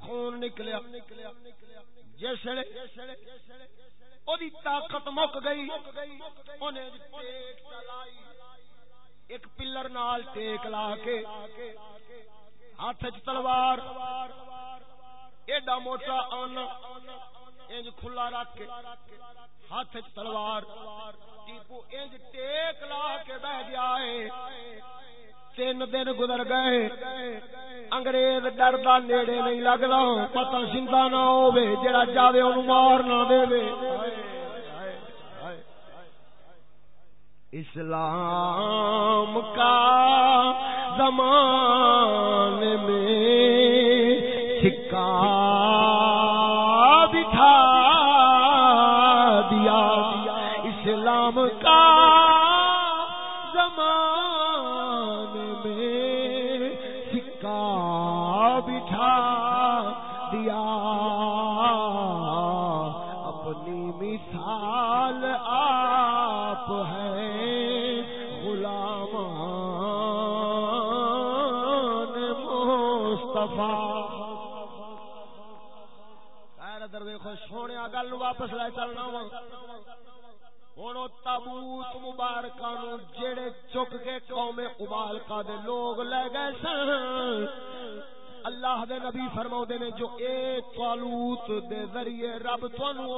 خون نکلیا۔ جس طاقت مک گئی انہیں ایک پلر نال ٹیک لا کے ہاتھ چ تلوار، ایڈا موٹا آنا انج کھلا رکھ کے، ہاتھ چ تلوار، ٹیپو انج ٹیک لا کے بہ گیا ہے۔ تین دن گزر گئے، انگریز ڈردا نیڑے نہیں لگتا پتا سنتا نہ ہو جڑا جاوے ان مار نہ دے اسلام کا زمان میں سکا لے چلنا وا۔ ہوں تابوت مبارک جڑے چک کے قوم ابالکا دے لوگ لے گئے سن۔ اللہ دے نبی فرما نے جو اے طالوت دے ذریعے رب تھانو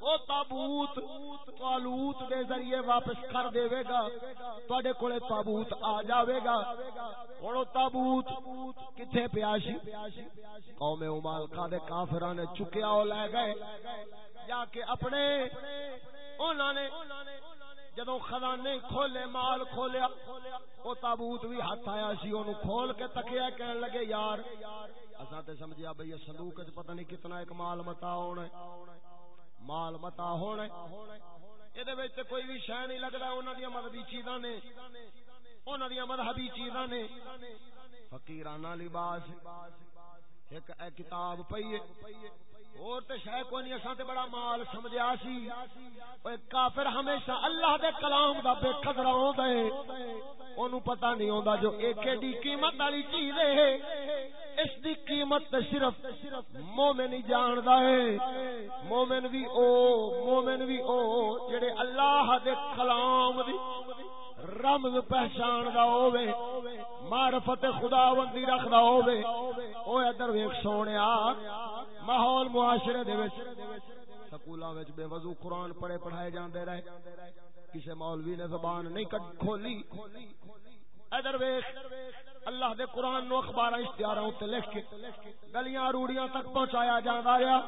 او تابوت طالوت دے ذریعے واپس کر دے گا، تواڈے کولے تابوت آ جاوے گا۔ ہن تابوت کتے پیا سی قوم امالکا دے کافراں نے چکیا او لے گئے، جا کے اپنے، انہاں نے جدو خزانے کھولے، مال کھولیا، وہ تابوت بھی ہاتھ آیا سی، اونوں کھول کے تکیا، کہن لگے، یار، اساں تے سمجھیا بھئی صندوق وچ پتہ نہیں کتنا ایک مال متا ہونا مال متا ہونا اے وچ تے کوئی بھی شے نہیں لگدا انہاں دی مذہبی چیزاں نے انہاں دی مذہبی چیزاں نے۔ فقیرانہ لباس، ایک اے کتاب پئی ہے۔ اور تے شے کوئی نہیں، اساں تے بڑا مال سمجھیا سی۔ اوے کافر ہمیشہ اللہ دے کلام دا بے قدر ہوندا ہے۔ اونوں پتہ نہیں ہوندا جو ایک ایڈی قیمت والی چیز ہے۔ اس دی قیمت تے صرف مومن ہی جاندا ہے۔ مومن بھی او، مومن بھی او، جڑے اللہ دے کلام دی رمز پہچان دا ہووے، معرفت خداوندی رکھدا ہووے۔ او ادھر ویکھ سونیا ماحول معاشرے دے وچ، سکولاں وچ بے وضو قرآن پڑھے پڑھائے جاندے رہے۔ کسے مولوی نے زبان نہیں کھولی۔ ادھر ویکھ اللہ دے قرآن نو اخبار اشتہاراں تے لکھ کے گلیاں روڑیاں تک پہنچایا جاندا رہیا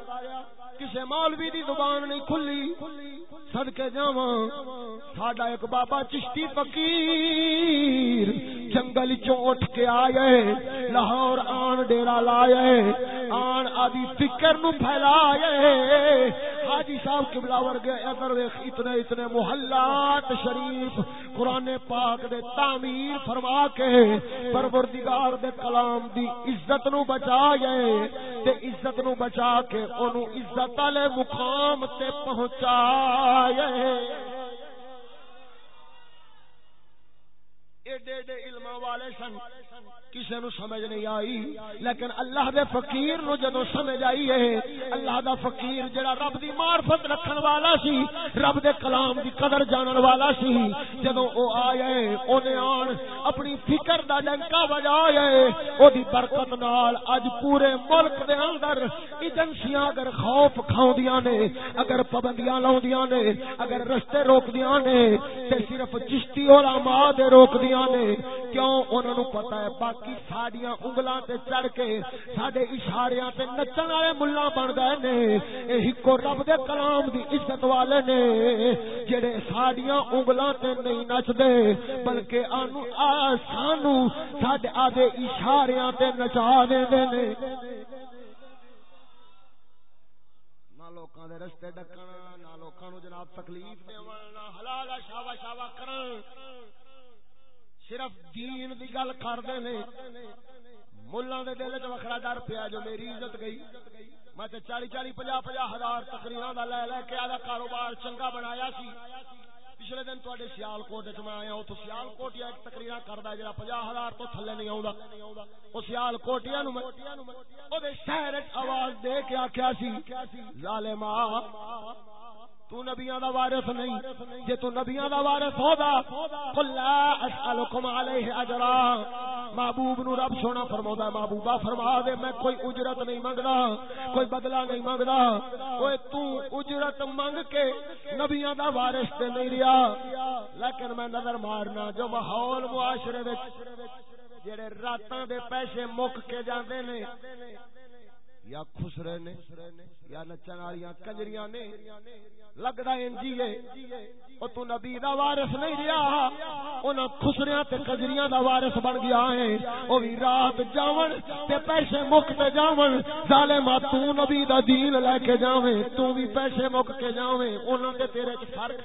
کسے مولوی دی زبان نہیں کھلی صدکے جاواں۔ ساڈا ایک بابا چشتی فقیر جنگل چوں اٹھ کے آئے، لاہور آن ڈیرا لائے، آن آدی فکر نو پھیلائے۔ حاجی صاحب قبلہ ورگے اگر اتنے اتنے محلات شریف، قرآن پاک دے تعمیر فرما کے، پر پروردگار دے کلام دی عزت نو بچا گئے تے عزت نو بچا کے اونوں عزت والے مقام تے پہنچا پہنچائے۔ ایڈے ایڈے علم والے سن۔ کسی نو سمجھ نہیں آئی۔ لیکن اللہ دے فقیر نو جدو سمجھ آئی ہے، اللہ دا فقیر جڑا رب دی معرفت رکھن والا سی، رب دے کلام دی قدر جانن والا سی جدو او آئے، اونے آن اپنی فکر دا ڈنکا بجایا او دی برکت نال اج پورے ملک دے اندر ایجنسیاں اگر خوف کھاؤندیاں نے، اگر پابندیاں لاؤندیاں نے، اگر رستے روکدیاں نے، تے صرف چشتی علماء دے روکدیاں نے، کیوں انہاں نو پتہ ہے؟ باقی ساڈیاں انگلاں تے چڑھ کے ساڈے اشاریاں تے نچن والے ملہ بن گئے نے، اے کو رب دے کلام دی عزت والے نے۔ جڑے ساڈیاں انگلاں تے نہیں نچ دے بلکہ انو آ سانو ساڈے آدے اشاریاں تے نچا دے دے نے لوکاں دے رستے ڈکن، نہ لوکاں نو جناب تکلیف دیون نہ حلال شاوا شاوا کرن۔ صرف دین دی گل کرتے نے. ملا دے دل چ وکھرا ڈر پیا جو میری عزت گئی. میں تے چالی چالی پنجا پنجا ہزار تقریر دا لے لے کے آدھا کاروبار چنگا بنایا سی. پچھلے دن تے سیال کوٹ چ میں آیا تو سیال کوٹیا ایک تقریر کرتا جا پنجا ہزار تو تھلے نہیں آؤں وہ سیال کوٹیا نو شہر وچ آواز دے کے آخیا سی ظالما تو نبیاں دا وارث نہیں۔ جے تو نبیاں دا وارث ہودا قل لا اسالکم علیہ اجرا۔ محبوب نو رب سونا فرماوندا ہے محبوبا فرما دے، میں کوئی اجرت نہیں منگدا کوئی بدلہ نہیں منگدا اوے تو اجرت منگ کے نبیاں دا وارث تے نہیں رہیا۔ لیکن میں نظر مارنا، جو ماحول معاشرے وچ جڑے راتاں دے پیسے مک کے جاندے نے یا خسرے نے یا نچن والی کنجریاں نے، لگدا انجی ہے، او تو نبی دا وارث نہیں رہیا انہاں خسریاں تے کنجریاں دا وارث بن گیا ہے، او وی رات جاون تے پیسے مک تے جاون ظالما تو نبی دا دین لے کے جاویں، تو وی پیسے مک کے جاویں انہاں تے تیرے وچ فرق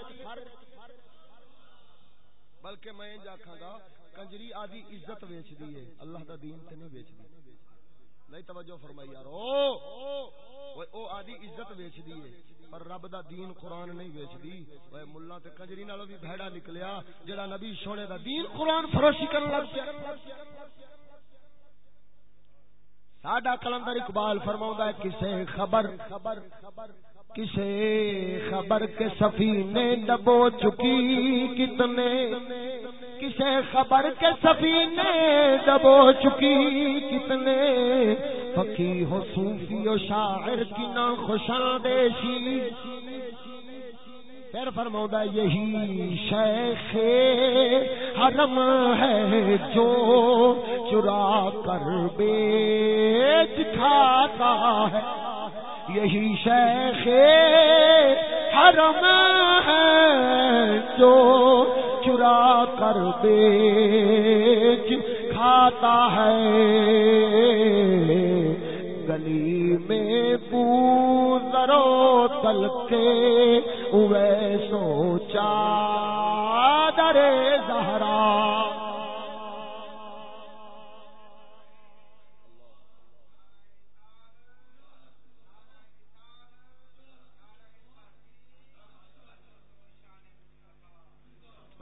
بلکہ میں انج آکھاں گا، کنجری آدھی عزت ویچ دی ہے، اللہ دا دین تے نہیں ویچ دی۔ نہیں، توجہ فرمائی یار او آدھی عزت ویچ دی پر رب دا دین قرآن نہیں ویچ دی اوے ملہ تے کجری نالوں بھی بھیڑا نکلیا، جڑا نبی سونے دا دین قرآن فروشی کرن لگ پیا۔ ساڈا کلندر اقبال فرماوندا ہے، کسے خبر خبر کسے خبر کے سفینے دبو چکی کتنے؟ کسے خبر کے سفینے دبو چکی کتنے؟ فقی ہو صوفی و شاعر کی نا خوشادیشی پھر فرماؤں یہی شیخ حرم ہے جو چرا کر بیچ کھاتا ہے۔ یہی شیخ حرم ہے جو چرا کر بیچ کھاتا ہے۔ گلی میں پو تل کے اوے سوچا درے زہرا۔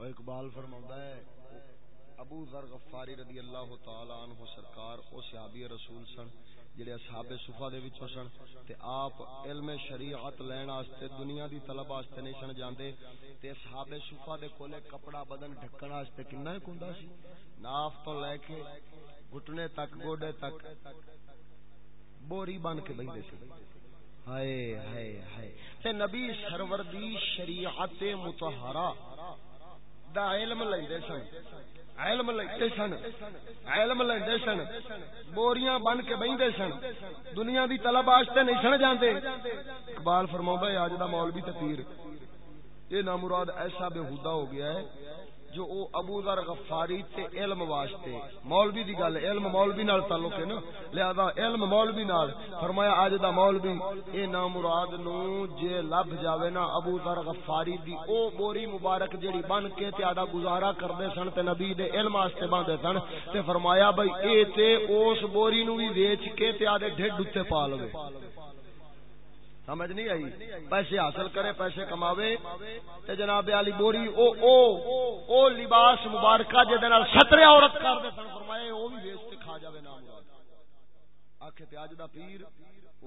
اقبال فرماؤں ہے، ابو ذر غفاری رضی اللہ تعالی عنہ سرکار، او صحابی رسول سن جڑے اصحاب صفہ دے وچوں سن، تے آپ علم شریعت لین واسطے دنیا دی طلب واسطے نہیں سن جاندے، تے اصحاب صفہ دے کولے کپڑا بدن ڈھکن واسطے کنا کوندا سی؟ ناف تو لے کے گھٹنے تک گوڑے تک بوری بن کے بیٹھے سی ہائے ہائے ہائے۔ تے نبی سرور دی شریعت مطہرہ دا علم لیندے سن۔ علم لیندے سن، علم لیندے سن، بوریاں بن کے بیندے سن، دنیا دی طلب واسطے نہیں سن جاندے۔ اقبال فرماوندا ہے اج دا مولوی تے پیر۔ اے نامراد ایسا بے ہودہ ہو گیا ہے جو او ابو ذر غفاری تے علم واسطے، مولوی دی گل، علم مولوی نال تعلق ہے نا؟ لہذا علم مولوی نال، فرمایا اج دا مولوی، اے نا مراد نو جے لب جاوے نا ابو ذر غفاری دی، او بوری مبارک جیڑی بن کے تے آدا گزارا کردے سن تے نبی دے علم واسطے باندے سن تے فرمایا بھائی اے تے اس بوری نو وی ویچ کے تے آدے ڈھڈ تے پا لوے۔ سمجھ نہیں آئی؟ پیسے حاصل کرے پیسے کماوے تے جناب علی بوری، او او او لباس مبارکہ جے دے نال سترے عورت کر دے سن، فرمائے، او بھی ویچ تے کھا جاوے نا مراد۔ آکھے تے اج دا پیر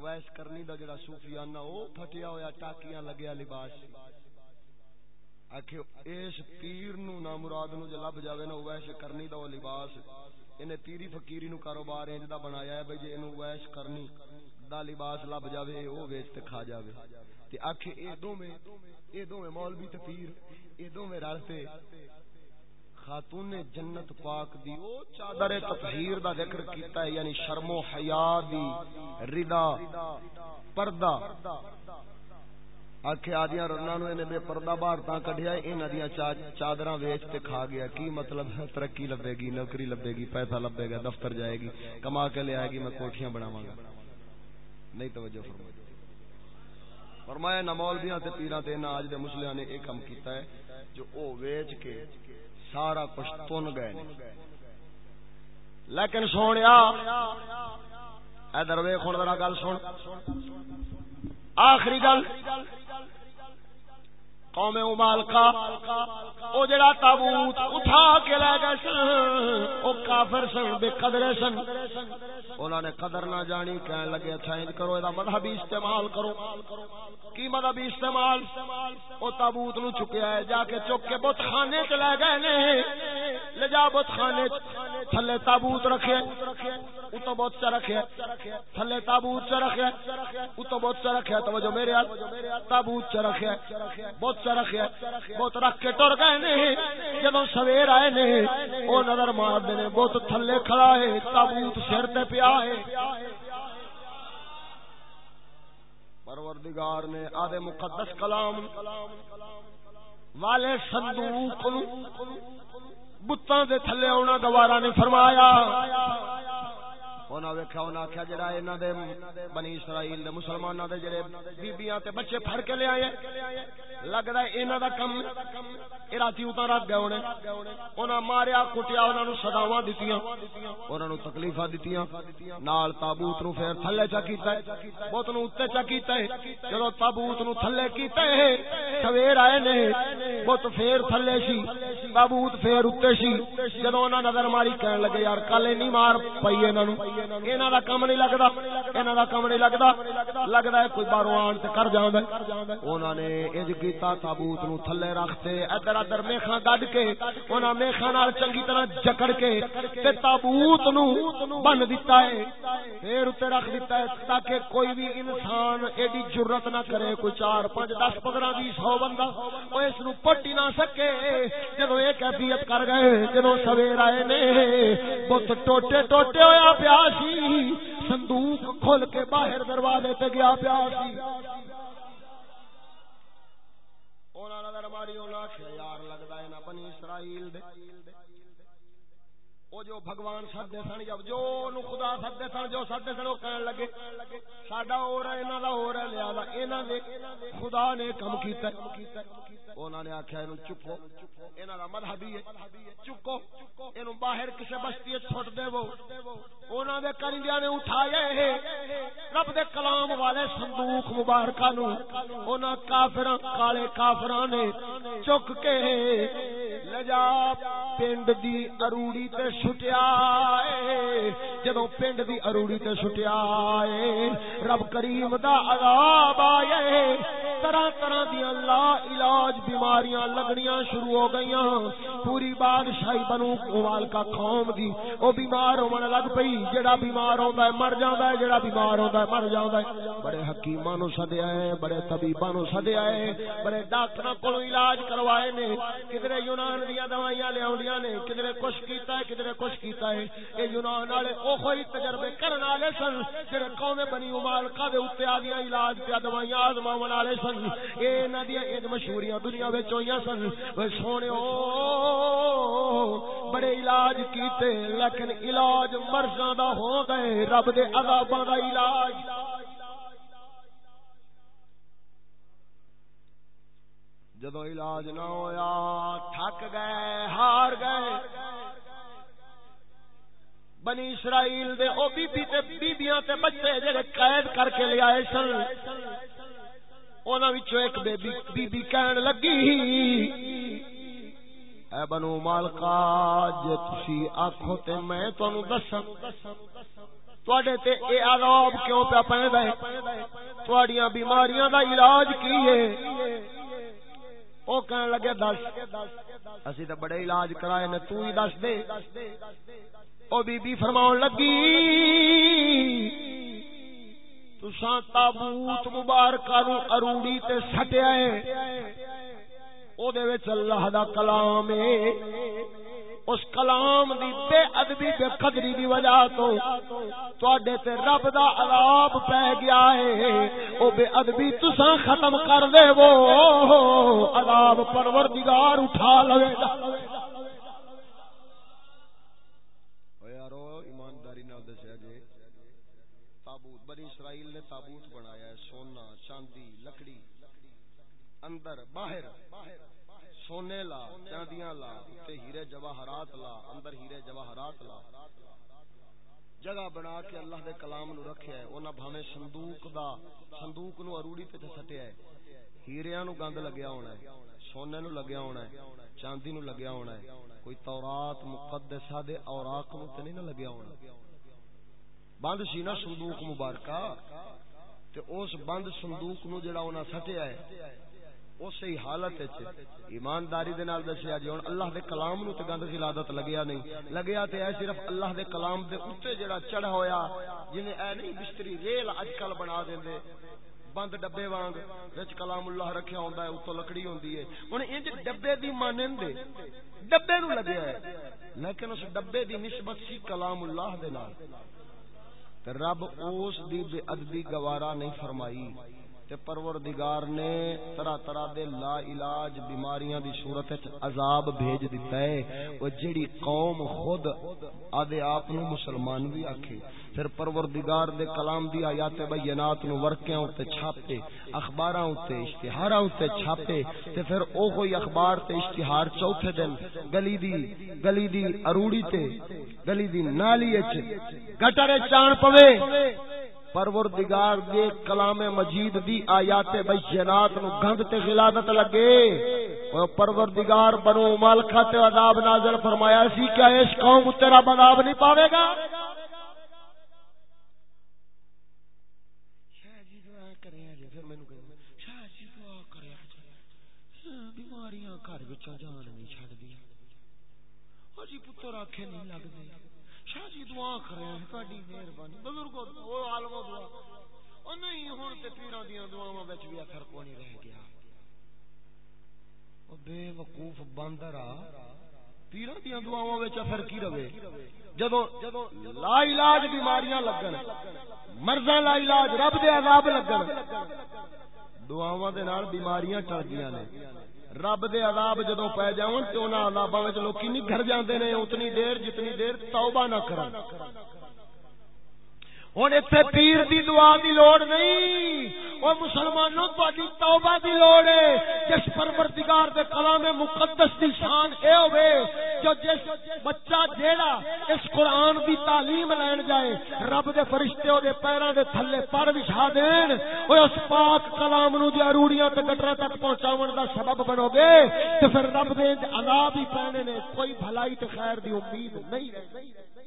ویس کرنی دا جڑا صوفیانہ او پھٹیا ہویا، ٹاکیاں لگیا لباس آکھے، اس پیر نو نا مراد نو جے لب جاوے نا ویس کرنی دا او لباس۔ انہیں پیری فقیری نو کاروبار انج دا بنایا ہے بھئی جے اینو ویس کرنی دا لباس لب جاوے او ویچ تے کھا جاوے تے آکھے اے دو میں اے دو میں مولوی تے پیر اے دو میں رلتے خاتون جنت پاک دی او چادر تطہیر دا ذکر کیتا ہے یعنی شرم و حیا دی رضا پردہ آکھے آدیاں رنا نو بے پردہ باہر تاں کڈیا انہاں دیاں چادراں ویچ تے کھا گیا کی مطلب ترقی لبے گی، نوکری لبے گی، پیسہ لبے گا، دفتر جائے گی، کما کے لے آئے گی، میں کوٹھیاں بناواں گا۔ نہیں توجہ فرمائی۔ فرمایا نہ مولویاں تے پیراں تے نہ اج دے مسلیاں نے ایک کم کیتا ہے، جو او ویچ کے سارا کچھ تن گئے لیکن سونیا، ادھر ویخ ہوں ذرا گل سن۔ آخری گل قوم امال کا او جڑا تابوت اٹھا کے لے گئے سن، او کافر سن، بے قدرے سن۔ انہوں نے قدر نہ جانی کہنے لگے اچھا کرو ادا مذہبی استعمال کرو۔ کی مذہبی استعمال؟ او تابوت نو چکیا ہے، جا کے چک کے بت خانے چ لے گئے نے۔ لے جا بت خانے تھلے تابوت رکھے۔ اتو بت چ رکھے۔ تھلے تابوت چ رکھے۔ اتو بت چ رکھے۔ توجہ میرے تابوت چ رکھے۔ بت چ رکھے بت رکھ کے ٹر گئے نے۔ جدوں سویر آئے نے، او نظر مار دے نے بت تھلے کھڑا ہے، تابوت سر تے پیا ہے۔ پروردگار نے آدھے مقدس کلام، والے صندوق بتاں دے تھلے آنا گوارا نے فرمایا۔ بنی اسرائیل دے مسلماناں دے جڑے بیبییاں تے بچے پھڑ کے لے آئے، لگدا ہے انہاں دا کم اے راتی اتار رکھ گئے ہونے۔ انہاں ماریا، کٹیا، انہاں نو سزاواں دتیاں، انہاں تکلیفاں دتیاں۔ نال تابوت نو پھر تھلے چا کیتا ہے نو اوتے چا کیتا ہے۔ جدوں تابوت نو تھلے کیتا ہے، سویر آئے نے بوت پھر تھلے سی تابوت پھر اوتے سی جدوں انہاں نظر ماری کہن لگے، یار کل نہیں مار، پئی انہاں انہاں دا کم نہیں لگدا انہاں دا کم نہیں لگدا۔ لگدا ہے کوئی باہروں آن تے کر جاندا انہاں نے انج کیتا تابوت نو تھلے رکھتے ادھر ادھر میخاں گڈ کے، انہاں میخاں نال چنگی طرح جکڑ کے تے تابوت نو بن دتا ہے۔ پھر اوتے رکھ دتا ہے تاکہ کوئی بھی انسان ایڈی جرت نہ کرے، کوئی چار پانچ دس پندرہ بھی سو بندہ وہ اس نو پٹی نہ سکے۔ جدو یہ کیفیت کر گئے جدو سویر آئے نے، بت ٹوٹے ٹوٹے ہویا پیا سی صندوق کھول کے باہر دروازے تے گیا پیا سی۔ نظر ماری یار لگتا ہے نا بنی اسرائیل دے۔ وہ جو بھگوان سدے سن جب جو نو خدا سدے سن، جو سدے سن، وہ کہن لگے، ساڈا ہو رہا انہاں دا ہو رہا لیا انہاں دے، خدا نے کم کیتا انہاں نے آکھیا اینو چکو انہاں دا مذہبی ہے۔ چکو اینو باہر کسے بستی وچ چھوٹ دیو انہاں دے کرندیاں نے اٹھائے رب دے کلام والے صندوق مبارکہ نو، انہاں کافراں، کالے کافراں نے چک کے لجا پنڈ دی اروڑی تے سٹیا جدو پنڈ دی اروڑی تے سٹیا رب کریم دا عذاب آئے طرح طرح دی اللہ علاج بیماریاں لگنیاں شروع ہو گئیاں پوری بادشاہی بنو کوال کا قوم دی او بیمار ہون لگ پئی جڑا بیمار ہوندا ہے مر جاندا ہے جڑا بیمار ہوندا ہے مر جاندا ہے بڑے حکیماں نو سدیا ہے بڑے طبیباں نو سدیا ہے بڑے ڈاکٹراں کولوں علاج کروائے نے کدھر یونان دیاں دوائیاں لے اوندیاں نے کدھر کچھ کیتا ہے کدھر نے کچھ کیتا ہے اے یونان والے او کوئی تجربے کرن والے سن، جڑے قوم بنی امالکا دے اوتے آ گیا، علاج تے دوائیاں آزماون والے سن۔ اے انہاں دی اے مشہوریاں دنیا وچ ہویاں سن۔ او سونے بڑے علاج کیتے، لیکن علاج مرضاں دا ہو گئے رب دے عذاباں دا علاج۔ جدو علاج نہ ہویا، تھک گئے، ہار گئے۔ بنی اسرائیل دے، او بی بی تے بیبیاں تے بچے جڑے قید کر کے لے آئے سن انہاں وچوں ایک بی بی بی کہن لگی، اے بنو مالکا، جے تسی آکھو تے میں تانوں دساں، تواڈے تے اے عذاب کیوں پیا پیندا ہے؟ تواڈیاں بیماریاں دا علاج کی ہے؟ او کہن لگے، دس، اسی تے بڑے علاج کرائے نے تو ہی دس دے۔ او بی بی فرماؤں لگی، تساں تابوت مبارکہ نو اروڑی تے سٹیا ہے۔ او دے وچ اللہ دا کلام ہے۔ اس کلام دی بے ادبی بے قدری دی وجہ تو تواڈے تے رب دا عذاب پہ گیا ہے۔ او بے ادبی تساں ختم کر دے وہ عذاب پروردگار اٹھا لوے گا۔ بنی اسرائیل نے تابوت بنایا ہے، سونا، چاندی، لکڑی۔ اندر باہر، سونے لا، چاندیاں لا ہیرے جواہرات لا، اندر ہیرے جواہرات لا۔ جگہ بنا کے اللہ دے کلام نو رکھیا ہے، انہاں بھاویں صندوق دا، صندوق نو اروڑی تے سٹیا ہے۔ ہیریاں نو گند لگیا ہونا ہے، سونے نو لگیا ہونا ہے، چاندی نو لگیا ہونا ہے۔ کوئی تورات مقدسہ دے اوراق نو تے نہیں نہ لگیا ہونا۔ بند سی نا صندوق مبارکہ، تے اس بند صندوق نو جڑا انہاں سٹیا ہے اسی حالت ایمانداری دے نال دسیا جی ہن اللہ دے کلام نو تے گند خلادت لگیا نہیں۔ لگیا تے اے صرف اللہ دے کلام دے اوتے جڑا چڑھا ہویا جنے اے نہیں بستری ریل اج کل بنا دیندے بند ڈبے وانگ، وچ کلام اللہ رکھیا ہوندا ہے اوتوں لکڑی ہوندی ہے۔ ہن انج ڈبے دی مانند ڈبے نو لگیا ہے۔ لیکن اس ڈبے دی نسبت سی کلام اللہ دے نال۔ رب اس دی بے ادبی گوارا نہیں فرمائی۔ تے پروردگار نے طرح طرح دے لا علاج بیماریاں دی صورت وچ عذاب بھیج دتا ہے۔ او جڑی قوم خود آدے آپ نو مسلمان بھی آکھے۔ پھر پروردگار دے کلام دی آیات بینات نو ورکیاں تے چھاپے، اخباراں تے اشتہاراں تے چھاپے۔ تے پھر او کوئی اخبار تے اشتہار چوتھے دن گلی دی گلی دی اروڑی تے، گلی دی نالی وچ گٹر چان پوے۔ پروردگار دے کلام مجید دی آیات بینات نو گند تے غلادت لگے۔ پروردگار بنو مالکہ تے عذاب نازل فرمایا سی کیا اس قوم تیرا عذاب نہیں پاوے گا؟ جی پتر آکھے نہیں لگتے شاہ جی دعا کرے تہاڈی مہربانی۔ بزرگو او عالم دعا۔ او نہیں، ہن تے پیراں دیاں دعاواں وچ بھی اثر کوئی نہیں رہ گیا۔ او بے وقوف باندرا پیراں دیاں دعاواں وچ اثر کی رہے؟ جدوں لا علاج بیماریاں لگن، مرضاں لا علاج، رب دے عذاب لگن، دعاواں دے نال بیماریاں ٹل گیاں نے۔ رب دے عذاب جدو پی جاؤ تو انہوں عذابوں میں لوگ نہیں گھر جاندے نے، اتنی دیر جتنی دیر توبہ نہ کرن۔ ہوں اتنے پیر دی دعا دی لوڑ نہیں۔ وہ مسلمانوں تاری توبہ دی لوڑ ہے۔ جس پروردگار دے کلام مقدس دی شان اے ہوے جو جس بچہ جیڑا اس قرآن دی تعلیم لین جائے، رب دے فرشتے او دے پیراں دے تھلے پر بچھا دین۔ او اس پاک کلام نو دی اروڑیاں تے گٹراں تک پہنچاون دا سبب بنو گے تے پھر رب دے عذاب ہی پینے نے، کوئی بھلائی تے خیر دی امید نہیں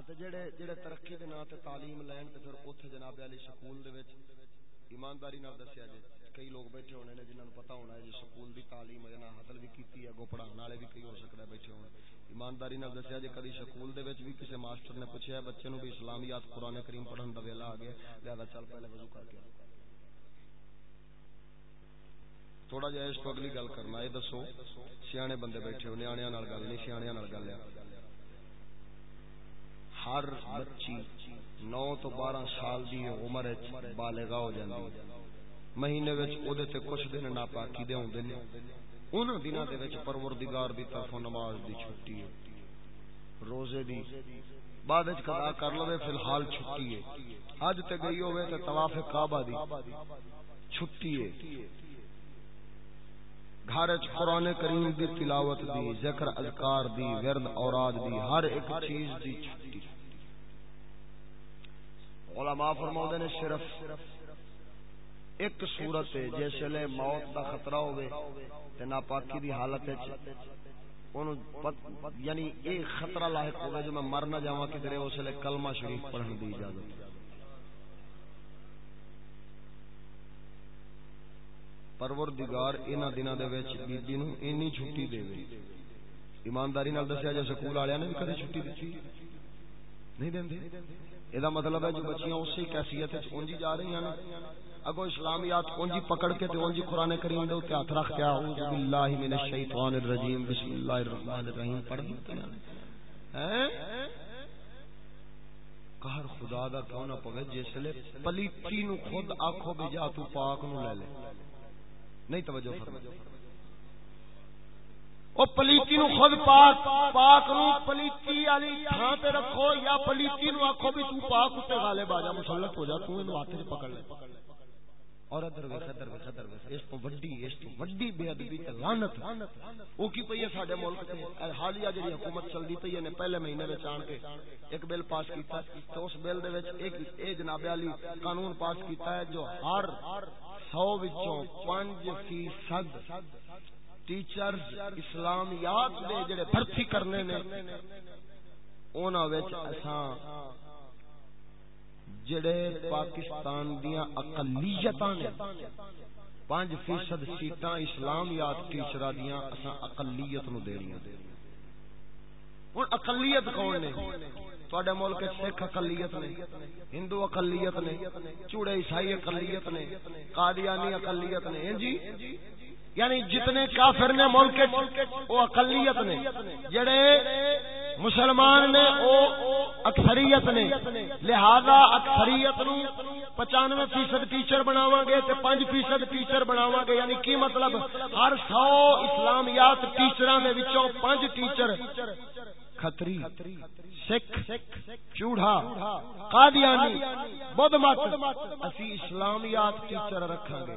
رہے تے جڑے جڑے ترقی دے نام تے تعلیم لین تے پھر اوتھے جناب علی سکول دے وچ ایمانداری نال دسیا جے، کئی لوگ بیٹھے ہونے نے جنہاں نوں پتہ ہونا ہے جی سکول دی تعلیم ہے نا حاصل بھی کیتی ہے گو پڑھاون والے بھی کئی ہو سکدا ہے بیٹھے ہون۔ ایمانداری نال دسیا جے، کدی سکول دے وچ بھی کسے ماسٹر نے پوچھیا بچے نوں بھی اسلامیات قران کریم پڑھن دا ویلا آ گیا، لہذا چل پہلے وضو کر کے۔ تھوڑا جہا اس کو اگلی گل کرنا، یہ دسو، سیانے بندے بیٹھے ہو نیاں نال گل نہیں سیاں نال گل ہے۔ ہر بچی نو تو بارہ سال دی عمر بالغ ہو جاندی مہینے وچ او دے تے کچھ دن ناپاکی دے ہوندے نے۔ انہاں دناں دے وچ پروردگار دی طرفوں نماز دی چھٹی ہے۔ روزے دی بعد وچ قضا کر لوے فی الحال چھٹی ہے۔ اج تے گئی ہوے تے طواف کعبہ دی چھٹی ہے۔ گھر وچ قران کریم دی تلاوت دی، ذکر اذکار دی، ورد اوراد دی، ہر ایک چیز دی چھٹی۔ علماء فرماؤں نے صرف ایک صورت ہے جس لے موت دا خطرہ ہوئے تے ناپاکی دی حالت ہے۔ یعنی یہ خطرہ لاحق ہوگا جو میں مر نہ جاواں، کدھر اس لیے کلمہ شریف پڑھن دی اجازت۔ پروردگار انہاں دناں دے وچ بی بی نو اینی چھٹی دے وے۔ ایمانداری نال دسیا جے سکول والےاں نے کدی چھٹی دتی نہیں دیندے اے دا مطلب ہے جو بچیاں اسی کیفیت وچ اونجی جا رہی ہیں نا۔ اگو اسلامیات اونجی پکڑ کے تے اونجی قران کریم دے اوتے ہاتھ رکھ کے اعوذ باللہ من الشیطان الرجیم۔ بسم اللہ الرحمن الرحیم۔ پڑھ دیتے ہیں؟ قہر خدا دا کیوں نہ پوے، جس لے پلیتی نو خود آکھو بھی جا تو پاک نو لے لے۔ نہیں توجہ او پلیتی نو خود پاک پاک نو پلیتی علی تھاں تے رکھو یا پلیتی نو آکھو بھی تو پاک تے غالب آ جا مسلط ہو جا تو اینو ہاتھ وچ پکڑ لے۔ اور ادھر ویکھ ادھر ویکھ ادھر ویکھ، اس تو وڈی، اس تو وڈی بے ادبی تے لعنت۔ او کی پئی ہے ساڈے ملک تے؟ حالیہ جڑی حکومت چلدی پئی ہے نے، پہلے مہینے وچ آن کے ایک بل پاس کیتا تے اس بل دے وچ ایک اے جناب علی قانون پاس کیتا ہے جو ہر 100 وچوں 5 فیصد ٹیچرز اسلامیات دے جڑے بھرتی کرنے نے انہاں وچ اساں جڑے پاکستان دیا اقلیتاں نے، پانچ فیصد سیٹاں اسلامیات ٹیچر دیا اساں اقلیت نو دینیاں۔ ہن اقلیت کون نے؟ تواڈے ملک سکھ اقلیت نے، ہندو اقلیت نے، چوڑے عیسائی اقلیت نے، قادیانی اقلیت نے۔ جی؟ یعنی جتنے کافر نے ملک وہ اقلیت نے، جڑے مسلمان نے، او اکثریت نے، لہذا اکثریت نو پچانوے فیصد ٹیچر بناواں گے تے پانچ فیصد ٹیچر بناواں گے یعنی کی مطلب؟ ہر سو اسلامیات ٹیچراں دے وچوں پانچ ٹیچر، کھتری، سکھ چوڑا قادیانی بدھ مت اسی اسلامیات ٹیچر رکھاں گے۔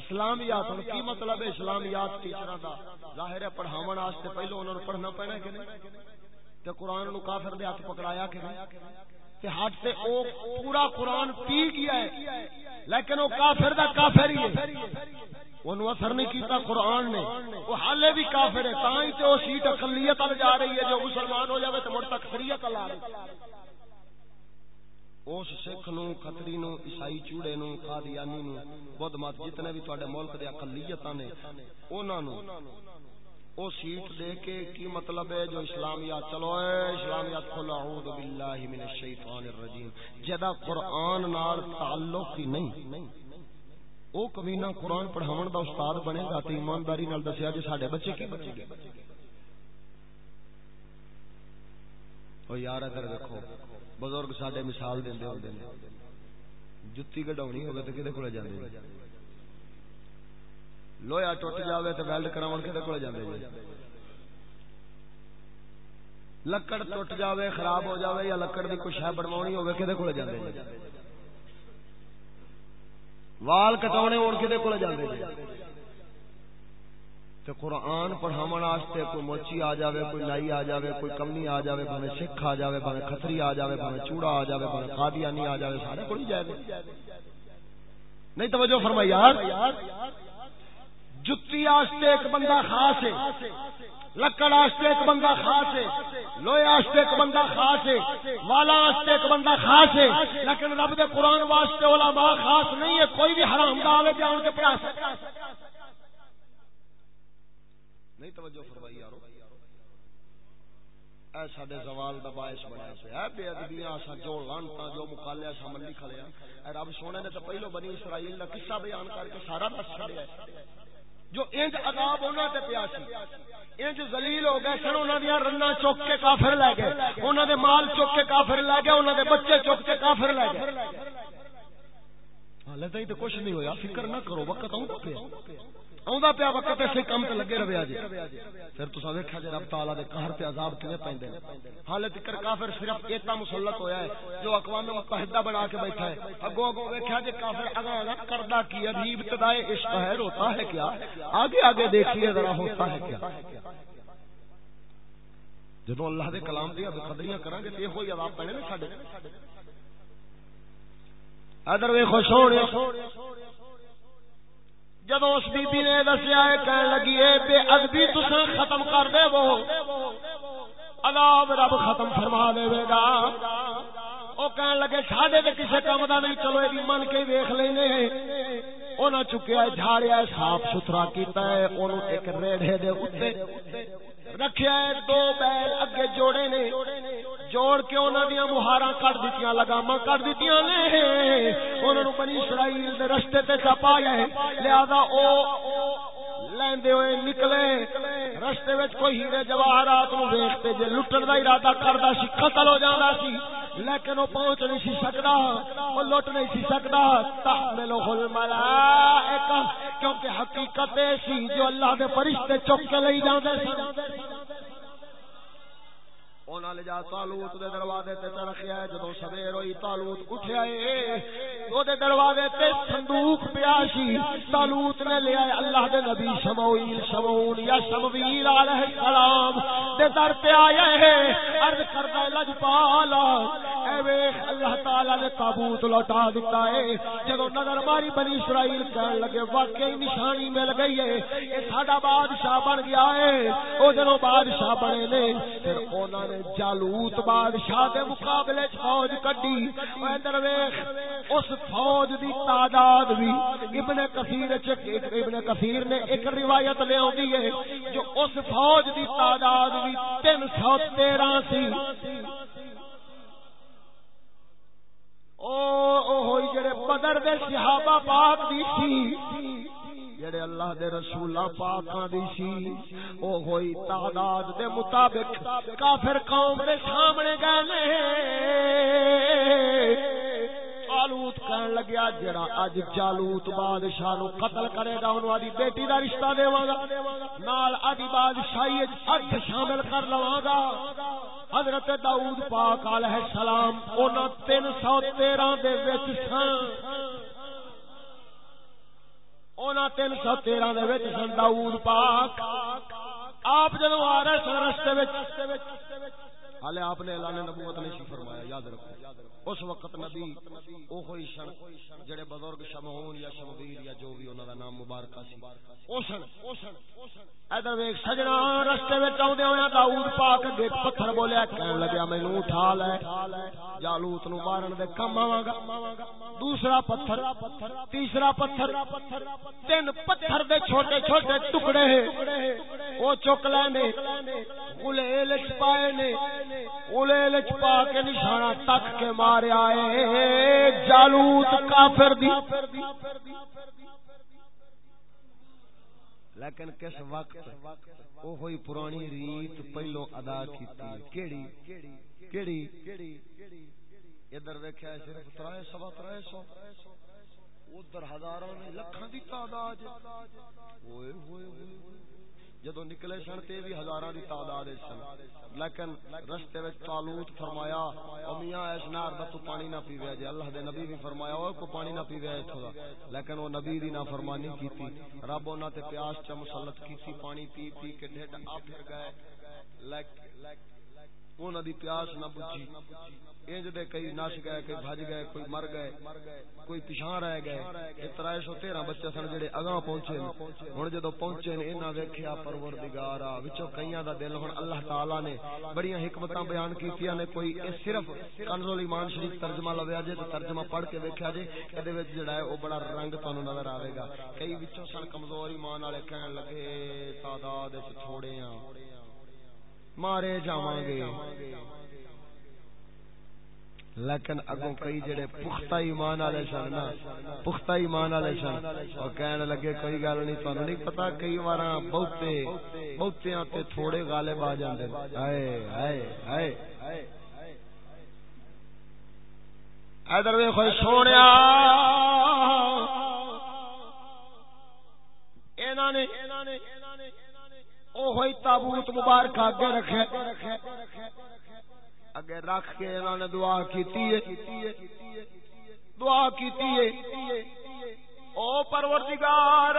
اسلامیات کی مطلب ہے اسلامیات ٹیچراں دا؟ ظاہر ہے پڑھاون واسطے پہلو انہاں نوں پڑھنا پینا کہ نہیں؟ تے قرآن نو کافر دے ہاتھ پکڑایا کہ نہیں؟ تے ہاتھ سے او پورا قرآن پی گیا ہے، لیکن او کافر دا کافر ہی ہے۔ انہوں اثر نہیں کیتا قرآن نے۔ وہ حالے بھی کافر ہے تائیں تے او سیٹ اقلیت ال جا رہی ہے، جو مسلمان ہو جاوے تے مڑ تک اکثریت ال آ رہی اس سکھ نو کتری نو عیسائی چوڑے نو قادیانی نو بدھ مت جتنے بھی تواڈے ملک دے اقلیتاں نے انہاں نو او سیٹ دے کے کی مطلب ہے جو اسلامیات چلو اے اسلامیات قل اعوذ باللہ من الشیطان الرجیم جدا قرآن نال تعلق ہی نہیں او کمینہ قرآن پڑھاون دا استاد بنے گا تے ایمانداری نال دسیا جے ساڈے بچے کی بچے گے او یار اگر دیکھو بزرگ ساڈے مثال دیندے ہوندے نے۔ جُتی کڈاونی ہوے تے کدے کولے جاندے جی؟ نے لویا ٹوٹ جاوے تو ویلڈ کراون کدے کول جاندے جی؟ لکڑ ٹوٹ جاوے، خراب ہو جاوے یا لکڑ دی کوئی شے بنوانی ہوے کدے کول جاندے جی؟ وال کٹاونے ہون کدے کول جاندے تے قرآن پڑھاون واسطے کوئی موچی آ جاوے، کوئی لائی آ جاوے، کوئی کمی آ جاوے بھاوے سکھ آ جاوے بھاوے کھتری آ جاوے بھاوے چوڑا آ جاوے بھاوے قادیانی آ جاوے، سارے کول جائے نہیں توجہ فرمائی یار، جتی آستے ایک بندہ خاص ہے، لکڑ آستے ایک بندہ خاص ہے، لوہے آستے ایک بندہ خاص ہے، والا آستے ایک بندہ خاص ہے، لیکن رب دے قرآن واسطے علماء خاص نہیں ہے، کوئی بھی حرام دا آوے جان کے پڑھا سکتا۔ نہیں توجہ فرمائی یارو. اے ساڈے زوال دا باعث بنیا پہ اے بے ادبیاں اسا جو لانتا جو مقالے اسا من لکھ لیا ہاں. اے رب سونے نے تو پہلو بنی اسرائیل دا قصہ بیان کر کے سارا دس چھڑیا جو انج عذاب انہاں تے پیا سی. انج ذلیل ہو گئے سن، انہاں دیاں رنا چوک کے کافر لے گئے. انہاں دے مال چوک کے کافر لے گئے، انہاں دے بچے چوک کے کافر لے گئے. حالے تائیں تے کچھ نہیں ہویا. فکر نہ کرو، وقت اوندا پیا. اوندا پیا وقت ایسے کم تے لگے رہیا جی۔ پھر تساں ویکھیا جے رب تعالی دے قہر تے عذاب کیویں پیندے حالے تک کافر صرف ایتا مسلط ہویا ہے، جو اقوام متحدہ بنا کے بیٹھا ہے۔ اگوں اگوں ویکھیا جے کافر اگا نہ کردا کی ابھی ابتدائے عشق ہے ہوتا ہے کیا؟ آگے آگے دیکھیے ذرا ہوتا ہے کیا؟ جدو اللہ دے کلام دیا بے قدریاں کران گے تے ہوئی عذاب پڑے نے ساڈے۔ ادھر ویکھو سونے جب اس بی بی نے دسیا ہے، کہنے لگی ہے بے ادبی، تساں ختم کر دے وہ۔ عذاب رب ختم فرما دے گا۔ او کہنے لگے، ساڈے تے کسے کم دا نہیں، چلو اے من کے ویکھ لینے۔ انہاں چکیا، جھاڑیا، صاف ستھرا کیتا ہے، اونوں ایک ریڑھے دے اوتے رکھیا ہے دو بیل اگے جوڑے نے۔ جوڑ کے انہاں دیاں مہاراں کٹ دتیاں، لگاماں کٹ دتیاں نے۔ انہاں نو بنی اسرائیل دے رستے تے چپایا ہے۔ لہذا او لیندے ہوئے نکلے۔ رستے وچ کوئی ہیرے جواہرات نو ویکھتے، جے لٹن دا ارادہ کردا سی، قتل ہو جاندا سی، لیکن وہ پہنچ نہیں سی سکتا وہ لٹ نہیں سی سکتا تحملہ الملائکہ، کیونکہ حقیقت سی جو اللہ دے فرشتے چک کے لئی جاندے سن۔ انہاں لے جا تالوت دے دروازے تے رکھیا ہے جدوں سویر ہوئی تالوت اٹھیا ہے او دے دروازے تے صندوق پیا سی۔ تالوت نے لے آئے اللہ دے نبی شموئیل شمون یا شمویل علیہ السلام، دے در پہ آیا ہے۔ عرض کردا ہے لجپالا اے ویکھ اللہ تعالی نے تابوت لوٹا دتا ہے۔ جدوں نظر ماری بنی اسرائیل کہن لگے، واقعی نشانی مل گئی ہے۔ اے ساڈا بادشاہ بن گیا ہے۔ او جدوں بادشاہ بنے نے۔ پھر انہاں نے جالوت بادشاہ دے مقابلے فوج کڈی۔ ادھر ویکھ اس فوج دی تعداد بھی ابن کثیر ابن کثیر نے ایک روایت لے آئی ہے جو اس فوج دی تعداد بھی تین سو تیرہ سی۔ او جڑے بدر دے صحابہ پاک دی سی جڑے اللہ دے رسول پاکاں دی سی او ہوئی تعداد دے مطابق کافر قوم دے سامنے گئے جالوت کہن لگیا، جڑا اج جالوت بادشاہ نو قتل کرے گا اونوں ادی بیٹی دا رشتہ دیواں گا۔ نال ادی بادشاہی وچ ہتھ شامل کر لواں گا۔ حضرت داؤد پاک علیہ السلام انہاں 313 دے وچ سن۔ تین سو تیرہ سن داؤد پاک۔ آپ جدو آ رہے سن رستے ہالے آپ نے اعلان نبوت نہیں فرمایا، یاد رکھو۔ اس وقت نبی او ہوئی شن جڑے بزرگ شمعون یا شمبیر یا جو بھی انہاں دا نام مبارکہ سی او سن او سن ادھر ویکھ سجنا، رستے وچ اوندے ہویا داؤد پاک دے پتھر بولیا کہن لگا مینوں اٹھا لے۔ جالوت نو مارن دے کم آواں گا۔ دوسرا پتھر، تیسرا پتھر۔ تین پتھر دے چھوٹے چھوٹے ٹکڑے او چک لینے غلیل وچ پائے نے۔ غلیل وچ پا کے نشانہ تک کے ماریا اے جالوت کافر دی۔ لیکن کس وقت او ہوئی پرانی ریت پہلو ادا کیتی کیڑی؟ کیڑی؟ ادھر ویکھیا صرف 3 سوا 300 ادھر ہزاراں نے لکھاں دی تعداد۔ اوئے ہوئے ہوئے۔ جدو نکلے سن تے بھی ہزاراں دی تعداد سن۔ لیکن رستے وچ طالوت فرمایا، او میاں، اس نار دا تو پانی نہ پیوے جے۔ اللہ دے نبی بھی فرمایا او کو پانی نہ پیوے ایتھوں دا۔ لیکن او نبی دی نافرمانی کیتی۔ رب انہاں تے پیاس چ مسلط کیتی، پانی پی پی کے ڈھڈ آ پھر گئے۔ لیکن انہاں دی پیاس نہ بجھی۔ انج دے کئی نس گئے کوئی بھج گئے کوئی مر گئے کوئی پچھاں رہ گئے۔ ترائے سو تیرہ بچے سن جڑے اگاں پہنچے ہن جدوں پہنچے نے، انہاں ویکھیا پروردگارا وچوں کئیاں دا دل۔ ہن اللہ تعالی نے بڑیاں حکمتاں بیان کیتیاں نے۔ کوئی اے صرف کنز ایمان شریف ترجمہ لویا جے تے ترجمہ پڑھ کے ویکھیا جے اے وچ جڑا ہے، او بڑا رنگ تانوں نظر آوے گا۔ کئی وچوں سن کمزور ایمان والے کہن لگے، تعداد وچ تھوڑے ہاں۔ مارے جاواں گے لیکن اگوں کئی جڑے پختہ ایمان والے سن نا، پختہ ایمان والے سن۔ اور کہنے لگے، کوئی گل نہیں تانوں نہیں پتہ، کئی وار بہتے، بہتیاں تے تھوڑے غالب آ جاندے۔ ہائے ہائے ہائے۔ ادھر ویکھو، سونیا۔ انہاں نے اوہی تابوت مبارک اگے رکھے۔ اگے رکھ کے انہوں نے دعا کیتی ہے۔ دعا کیتی ہے۔ او پروردگار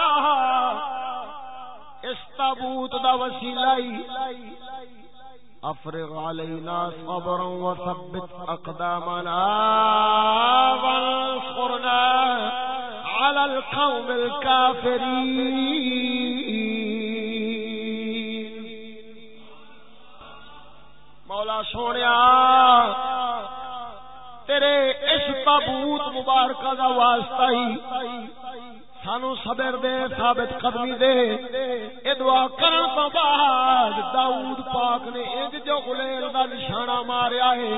اس تابوت دا وسیلہ افرغ علینا صبرا وثبت اقدامنا وانصرنا على القوم الكافرين سونے تیرے اس تابوت مبارک کا واسطہ ہی سانو صبر دے، ثابت قدمی دے۔ اے دعا کرن تو بعد داؤد پاک نے انج جو غلیل دا نشانہ ماریا ہے،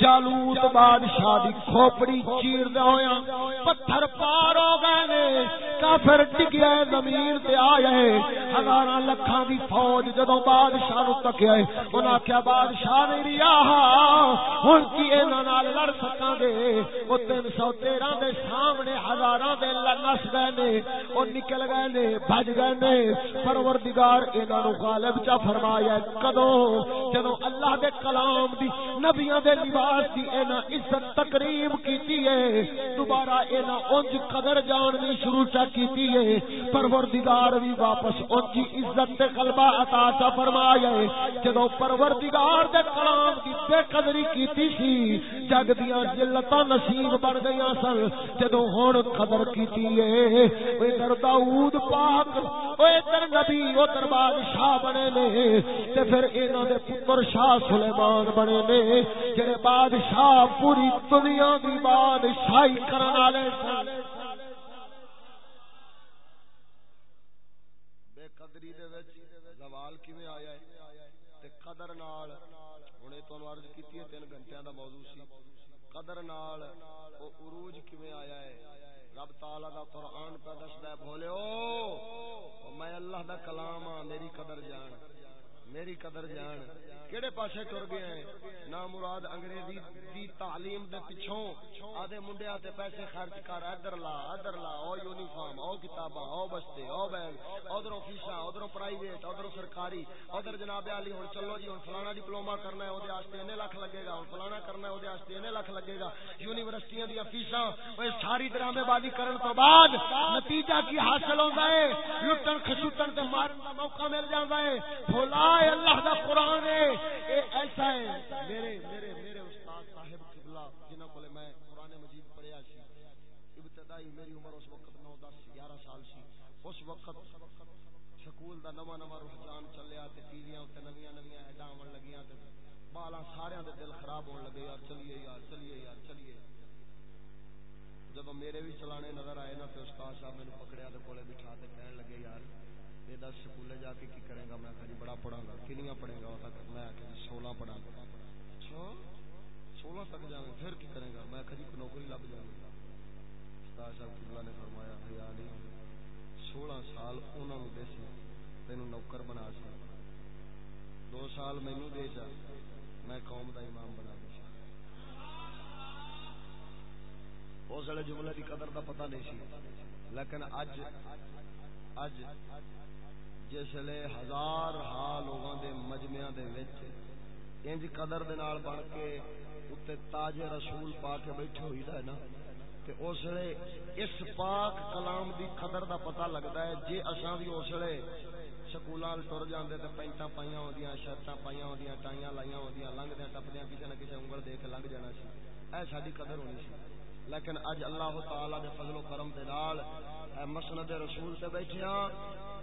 جالوت بادشاہ دی کھوپڑی چیر دے ہویا ہاں۔ پتھر پار ہو گئے نے، کافر ٹکیا زمین تے آیا ہے ہزاراں لکھاں دی فوج جدوں بادشاہ نو تکیا ہے، انہاں کیا بادشاہ نہیں ریا ہن کی انہاں نال لڑ سکاں گے؟ او 313 دے سامنے ہزاراں دے نس گئے نے۔ او نکل گئے نے، بھج گئے نے۔ پروردگار انہاں نو غالب چا فرمایا کدوں جدوں اللہ دے کلام دی، نبیاں دے لباس دی انہاں عزت تکریم کیتی ہے، دوبارہ انہاں اونج قدر جاننی شروع چا کیتی ہے۔ پروردگار بھی واپس اونجی عزت تے غلبہ عطا چا فرمایا ہے۔ جدوں پروردگار دے کلام دی بے قدری کیتی سی، جگ دیاں ذلتاں نصیب بن گئیاں سن۔ جدوں ہن قدر کیتی ہے اوے در داؤد پاک اوے در نبی او در بادشاہ بنے نے تے پھر انہاں دے پتر شاہ سلیمان بنے نے جڑے بادشاہ پوری دنیا دی بادشاہی کرن والے سن بے قدری دے وچ زوال کیویں آیا ہے تے قدر نال ہن تانوں عرض کیتی ہے 3 گھنٹیاں دا موضوع سی قدر نال او عروج کیویں آیا ہے رب تعالی دا قرآن پہ دستا ہے بھولے او میں اللہ دا کلام ہاں میری قدر جان۔ میری قدر جان، کیڑے پاسے ٹر گئے ہیں؟ نا مراد انگریزی دی تعلیم دے پچھوں آدھے منڈیا تے پیسے خرچ کر، ادھر لا ادھر لا، او یونیفارم، او کتاباں، او بستے، او بیگ ادھروں فیساں ادھروں پرائیویٹ ادھروں سرکاری، ادھر جناب علی، ہن چلو جی ہن فلانا ڈپلوما کرنا ہے، اودے واسطے اتنے لاکھ لگے گا، ہن فلانا کرنا ہے، اودے واسطے اتنے لاکھ لگے گا۔ یونیورسٹیاں دی فیساں اوے ساری ڈرامے بازی کرن تو بعد نتیجہ کی حاصل ہوندا ہے؟ لٹن کھسوٹن تے مارن دا موقع مل جاندا ہے۔ بھولا اللہ دا قرآن ہے۔ اے ایسا ہے۔ میرے میرے میرے استاد صاحب قبلہ جنہاں کولے میں قرآن مجید پڑھیا سی۔ ابتدائی میری عمر اس وقت 9 10 11 سال سی۔ اس وقت سکول دا نواں نواں رجحان چلیا تے ٹی تے نویاں نویاں ایڈاں آون لگیاں تے بالاں سارے دے دل خراب ہون لگے، یار چلیے یار چلیے یار، چلیے۔ جب میرے بھی چلانے نظر آئے نا تے استاد صاحب مینوں پکڑیا تے کولے بٹھا تے کہن لگے، یار یہ دس سکولے جا کے کی کرے گا میں کہ بڑا پڑھا گا کنیاں پڑھے گا میں کہ سولہ پڑھا گا اچھا سولہ تک جاؤں پھر کی کرے گا میں کہ نوکری لب جاؤں گا استاد صاحب قبلہ نے فرمایا حیا نہیں سولہ سال انہوں نے دے سی تین نوکر بنا سی دو سال مینو دے جا میں قوم دا امام بنا دے اس ویلے جملے کی قدر کا پتہ نہیں سی لیکن اج اج جسلے ہزار ہا لوگوں دے مجمع دے وچ۔ انج قدر دے نال بن کے اتے تاج رسول پا کے بیٹھے ہوئی دا ہے نا۔ تے اس لے اس پاک کلام دی قدر دا پتہ لگدا ہے۔ جے اساں بھی اس لے سکولاں ٹر جاندے تے پینٹاں پائیاں ہوندیاں، شرٹاں پائیاں ہوندیاں، ٹائیاں لائیاں ہوندیاں، لنگدیاں، ٹپدیاں کسے نہ کسے انگل دے کے لنگ جانا سی۔ اے ساڈی قدر ہونی سی۔ لیکن اج اللہ تعالی دے فضل و کرم دے نال مسند رسول تے بیٹھے ہاں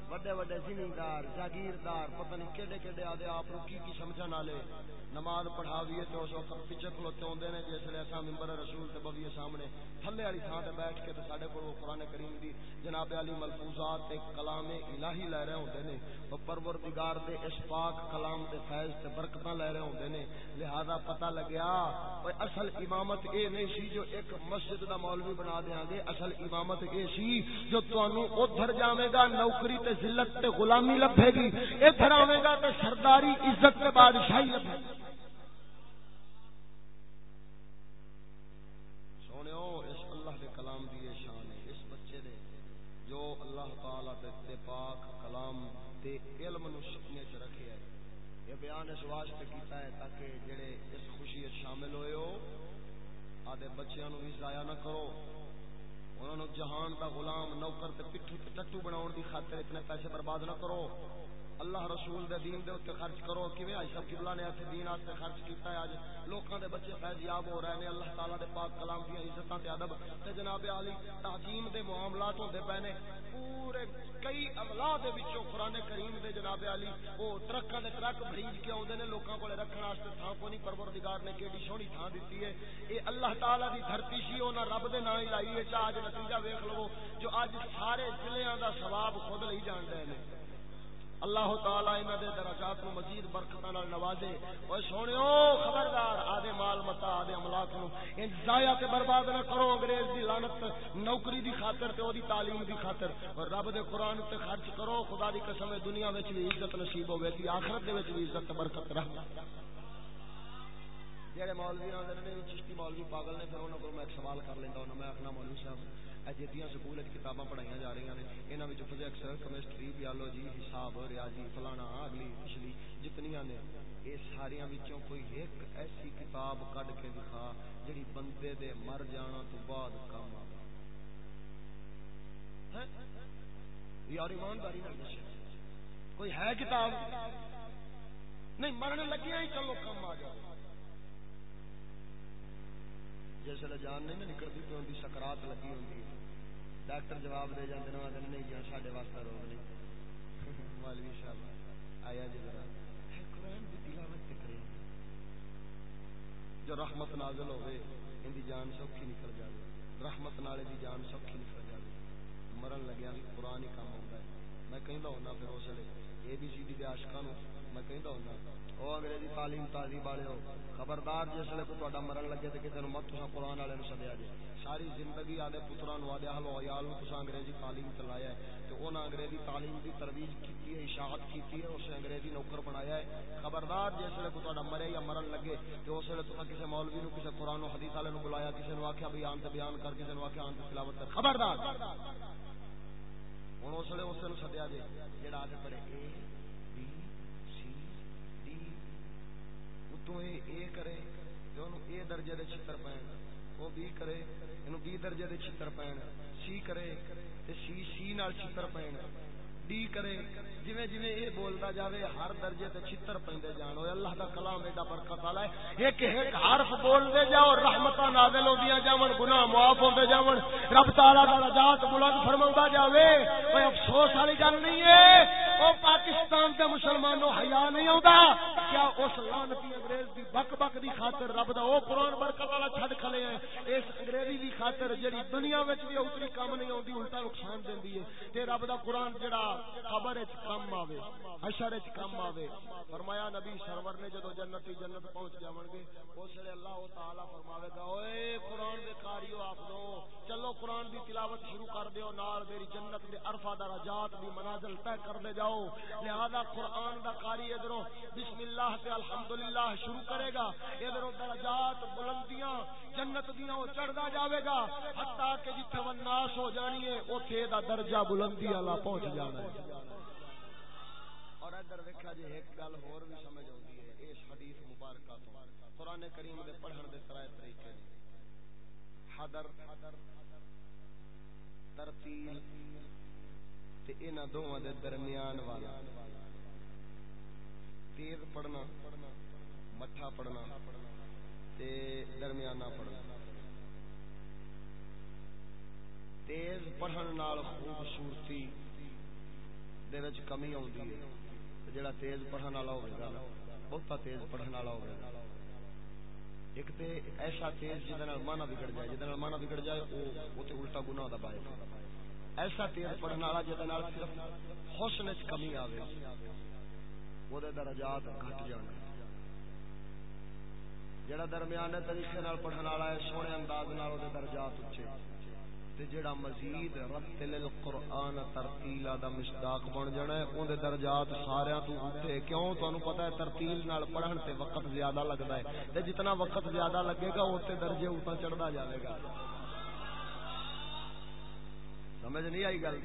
وڈے وڈے زمیندار، جاگیردار، پتہ نہیں کیڑے کیڑے آدے آپ نو کی کی سمجھن والے، نماز پڑھاویے تے اس وقت پیچھے کھلوتے ہوندے نے، جس لے اساں منبر رسول تے بویے سامنے تھلے والی تھاں تے بیٹھ کے تے ساڈے کول قرآن کریم دی جناب علی ملفوظات تے کلام الہی لے رہے ہوندے نے او پروردگار دے اس پاک کلام دے فیض تے برکتاں لے رہے ہوندے نے، لہذا پتہ لگیا اوے اصل امامت اے نہیں سی جو ایک مسجد دا مولوی بنا دیاں گے۔ اصل امامت اے سی جو تانوں ادھر جاویں گا، نوکری تے ذلت تے غلامی لبھے گی۔ ادھر آویں گا تے سرداری، عزت تے بادشاہی لبھے گی۔ پاک کلام دے علم نو سکنے چ رکھے ہے۔ یہ بیان اس واسطے کیتا ہے تاکہ جڑے اس خوشی شامل ہوئے ہو آدھے بچیاں نو بھی ضائع نہ کرو۔ انہوں نے جہان دا غلام نوکر تے پٹھو تے ٹٹو بناون دی خاطر اتنے پیسے برباد نہ کرو۔ اللہ رسول دے دین دے اوتے خرچ کرو، کیویں؟ عائشہ قبلہ نے ایسے دین واسطے خرچ کیتا ہے اج لوکاں دے بچے فیض یاب ہو رہے نے اللہ تعالی دے پاک کلام دی عزتاں تے ادب۔ تے جناب علی تعظیم دے معاملات ہوندے پے نے، پورے کئی املا دے وچوں قران کریم دے جناب علی او ٹرکاں دے ٹرک بھیج کے اوندے نے لوکاں کولے رکھن واسطے تھاں کوئی نہیں پروردگار نے کیڑی سونی تھاں دتی ہے۔ اے اللہ تعالی دی دھرتی سی انہاں رب دے نام ہی لائی ہے چا اج نتیجہ ویکھ لو جو اج سارے ضلعاں دا ثواب خود لئی جان دے نے۔ اللہ تعالی انہاں دے درجات نو مزید برکتاں نال نوازے۔ او سونےو خبردار آدے مال متا آدے املاک نو۔ ان ضائع تے برباد نہ کرو، انگریز دی لعنت، نوکری دی خاطر تے اودی تعلیم دی خاطر۔ اور رب دے قران تے خرچ کرو، خدا دی قسم ہے دنیا وچ بھی عزت نصیب ہوے گی آخرت دے وچ بھی عزت برکت رہ جڑے مولوی آندے نے، چشتی مولوی پاگل نے، پھر انہاں کو میں ایک سوال کر لیندا ہوں، میں آکھنا مولوی صاحب جتیاں سکول کتاباں پڑھائیاں جا رہی ہیں انہاں وچ فزکس کیمسٹری بیولوجی حساب ریاضی فلانا اگلی پچھلی جتنیاں نے اے ساریاں کوئی ایک ایسی کتاب کڈ کے دکھا جڑی بندے دے مر جانا تو بعد کام آ یار ایمانداری کوئی ہے کتاب نہیں مرنے لگیا ہی چلو کم آ جائے جس جان نہیں نکلتی تو ان کی سکرات لگی ہوں ڈاکٹر جواب دے جاتے ہیں آدھے نہیں جی، جان سارے واسطے روگ نہیں مولوی صاحب، آیا جی ذرا۔ قرآن کی تلاوت کرے جو رحمت نازل ہوئے، ان کی جان سوکھی نکل جائے رحمت نالے دی جان سوکھی نکل جائے مرن لگیا، قرآن ہی کام ہوتا ہے۔ میں کہیں ہونا پھر اس لیے اے بی سی ڈی دے عاشقاں میں کہیں ہونا او انگریزی تعلیم تہذیب والے ہو خبردار جس ویلے کو تہاڈا مرن لگے تے کسے نو مت تساں قران والے نو سدیا جے۔ ساری زندگی آدے پتراں نو آدے اہل و عیال نو تساں انگریزی تعلیم چلایا ہے۔ تے انہاں انگریزی تعلیم دی ترویج کیتی ہے، اشاعت کیتی ہے، اسے انگریزی نوکر بنایا ہے۔ خبردار جس ویلے کو تہاڈا مرے یا مرن لگے تے اس ویلے تساں کسے مولوی نو کسے قران و حدیث والے نو بلایا، کسے نو آکھیا بیان تے بیان کر، کسے نو آکھیا ان تلاوت کر۔ خبردار! ہن اس ویلے اس نو سدیا جے جڑا آ کے پڑھے۔ اے تو اے کرے جو اے درجے دے چھتر پین۔ وہ بی کرے انہوں بی درجے دے چھتر پین۔ سی کرے، تے سی سی نال چھتر پین۔ ڈی کرے، جویں جویں اے بولدا جاوے، ہر درجے تے چھتر پیندے جان۔ اوے اللہ دا کلام ایڈا برکت والا ہے۔ ایک ایک حرف بولدے جاؤ، رحمتاں نازل ہوندیاں جاون، گناہ معاف ہوندے جاون۔ رب تعالی دا رضات بلند فرماوندا جاوے۔ اوے افسوس والی گل نہیں ہے۔ او پاکستان دے مسلمانوں حیا نہیں آوندا کیا اس لعنتی انگریز دی بک بک دی خاطر رب دا؟ او قران برکت والا چھڈ کھلے ہیں۔ اس انگریزی دی خاطر جڑی دنیا وچ بھی اتری کم نہیں ہوندی الٹا نقصان دیندی ہے۔ تے رب دا قران جڑا خبر وچ کم آوے، حشر وچ کم آوے۔ فرمایا نبی سرور نے جدو جنت ہی جنت پہنچ جاون گے اس لیے اللہ تعالی فرماوے گا، اوئے قران دے قاریو آپ دو چلو قران دی تلاوت شروع کر دیو، نال میری جنت دے عرفہ درجات دی منازل طے کر دے جاؤ۔ لہذا قران دا قاری ادھروں، بسم اللہ اللہ سے الحمدللہ شروع کرے گا ادھروں درجات بلندیاں جنت دیاں او چڑھدا جاوے گا حتا کہ جتھے وناس ہو جانی ہے، اوتھے دا درجہ بلندی والا پہنچ جانا ہے۔ اور ادھر ویکھا جی ایک گل ہور بھی سمجھ آتی ہے، اس حدیث مبارکہ تو، قرآن کریم دے پڑھن دے ترائے طریقے۔ حدر، ترتیل تے انہاں دوواں دے درمیان والا۔ تیز پڑھنا، مٹھا پڑھنا تے درمیانہ پڑھنا۔ تیز پڑھن نال خوبصورتی دے وچ کمی آندی ہے۔ جڑا تیز پڑھن والا ہوے گا بہت تیز پڑھن والا ہوے گا۔ ایک تے ایسا تیز جہد مانا بگڑ جائے جہد مانا بگڑ جائے وہ تے الٹا گناہ دا باعث ایسا تیز پڑھن والا جہد صرف حسن وچ کمی آوے۔ وہ درجات گھٹ جانے جڑا درمیانے طریقے نال پڑھن والا ہے سونے انداز نال او درجات اونچے تے جڑا مزید رتل القرآن ترتیلا دا مصداق بن جانا ہے اون دے درجات سارے تو اوتے کیوں تانوں پتہ ہے ترتیل نال پڑھن تے وقت زیادہ لگدا ہے تے جتنا وقت زیادہ لگے گا اوتے درجے اوپر چڑھدا جاوے گا سمجھ نہیں آئی گل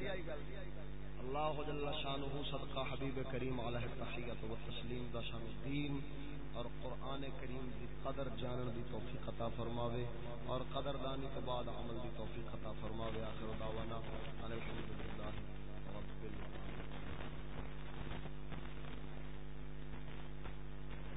اللہ جل شانہ صدقہ حبیب کریم علیہ التحیت و تسلیم دا شان الدین اور قرآن کریم دی قدر جانن دی توفیق عطا فرماوے اور قدر دانی کے بعد عمل دی توفیق عطا فرماوے. آخر دعوانا الحمدللہ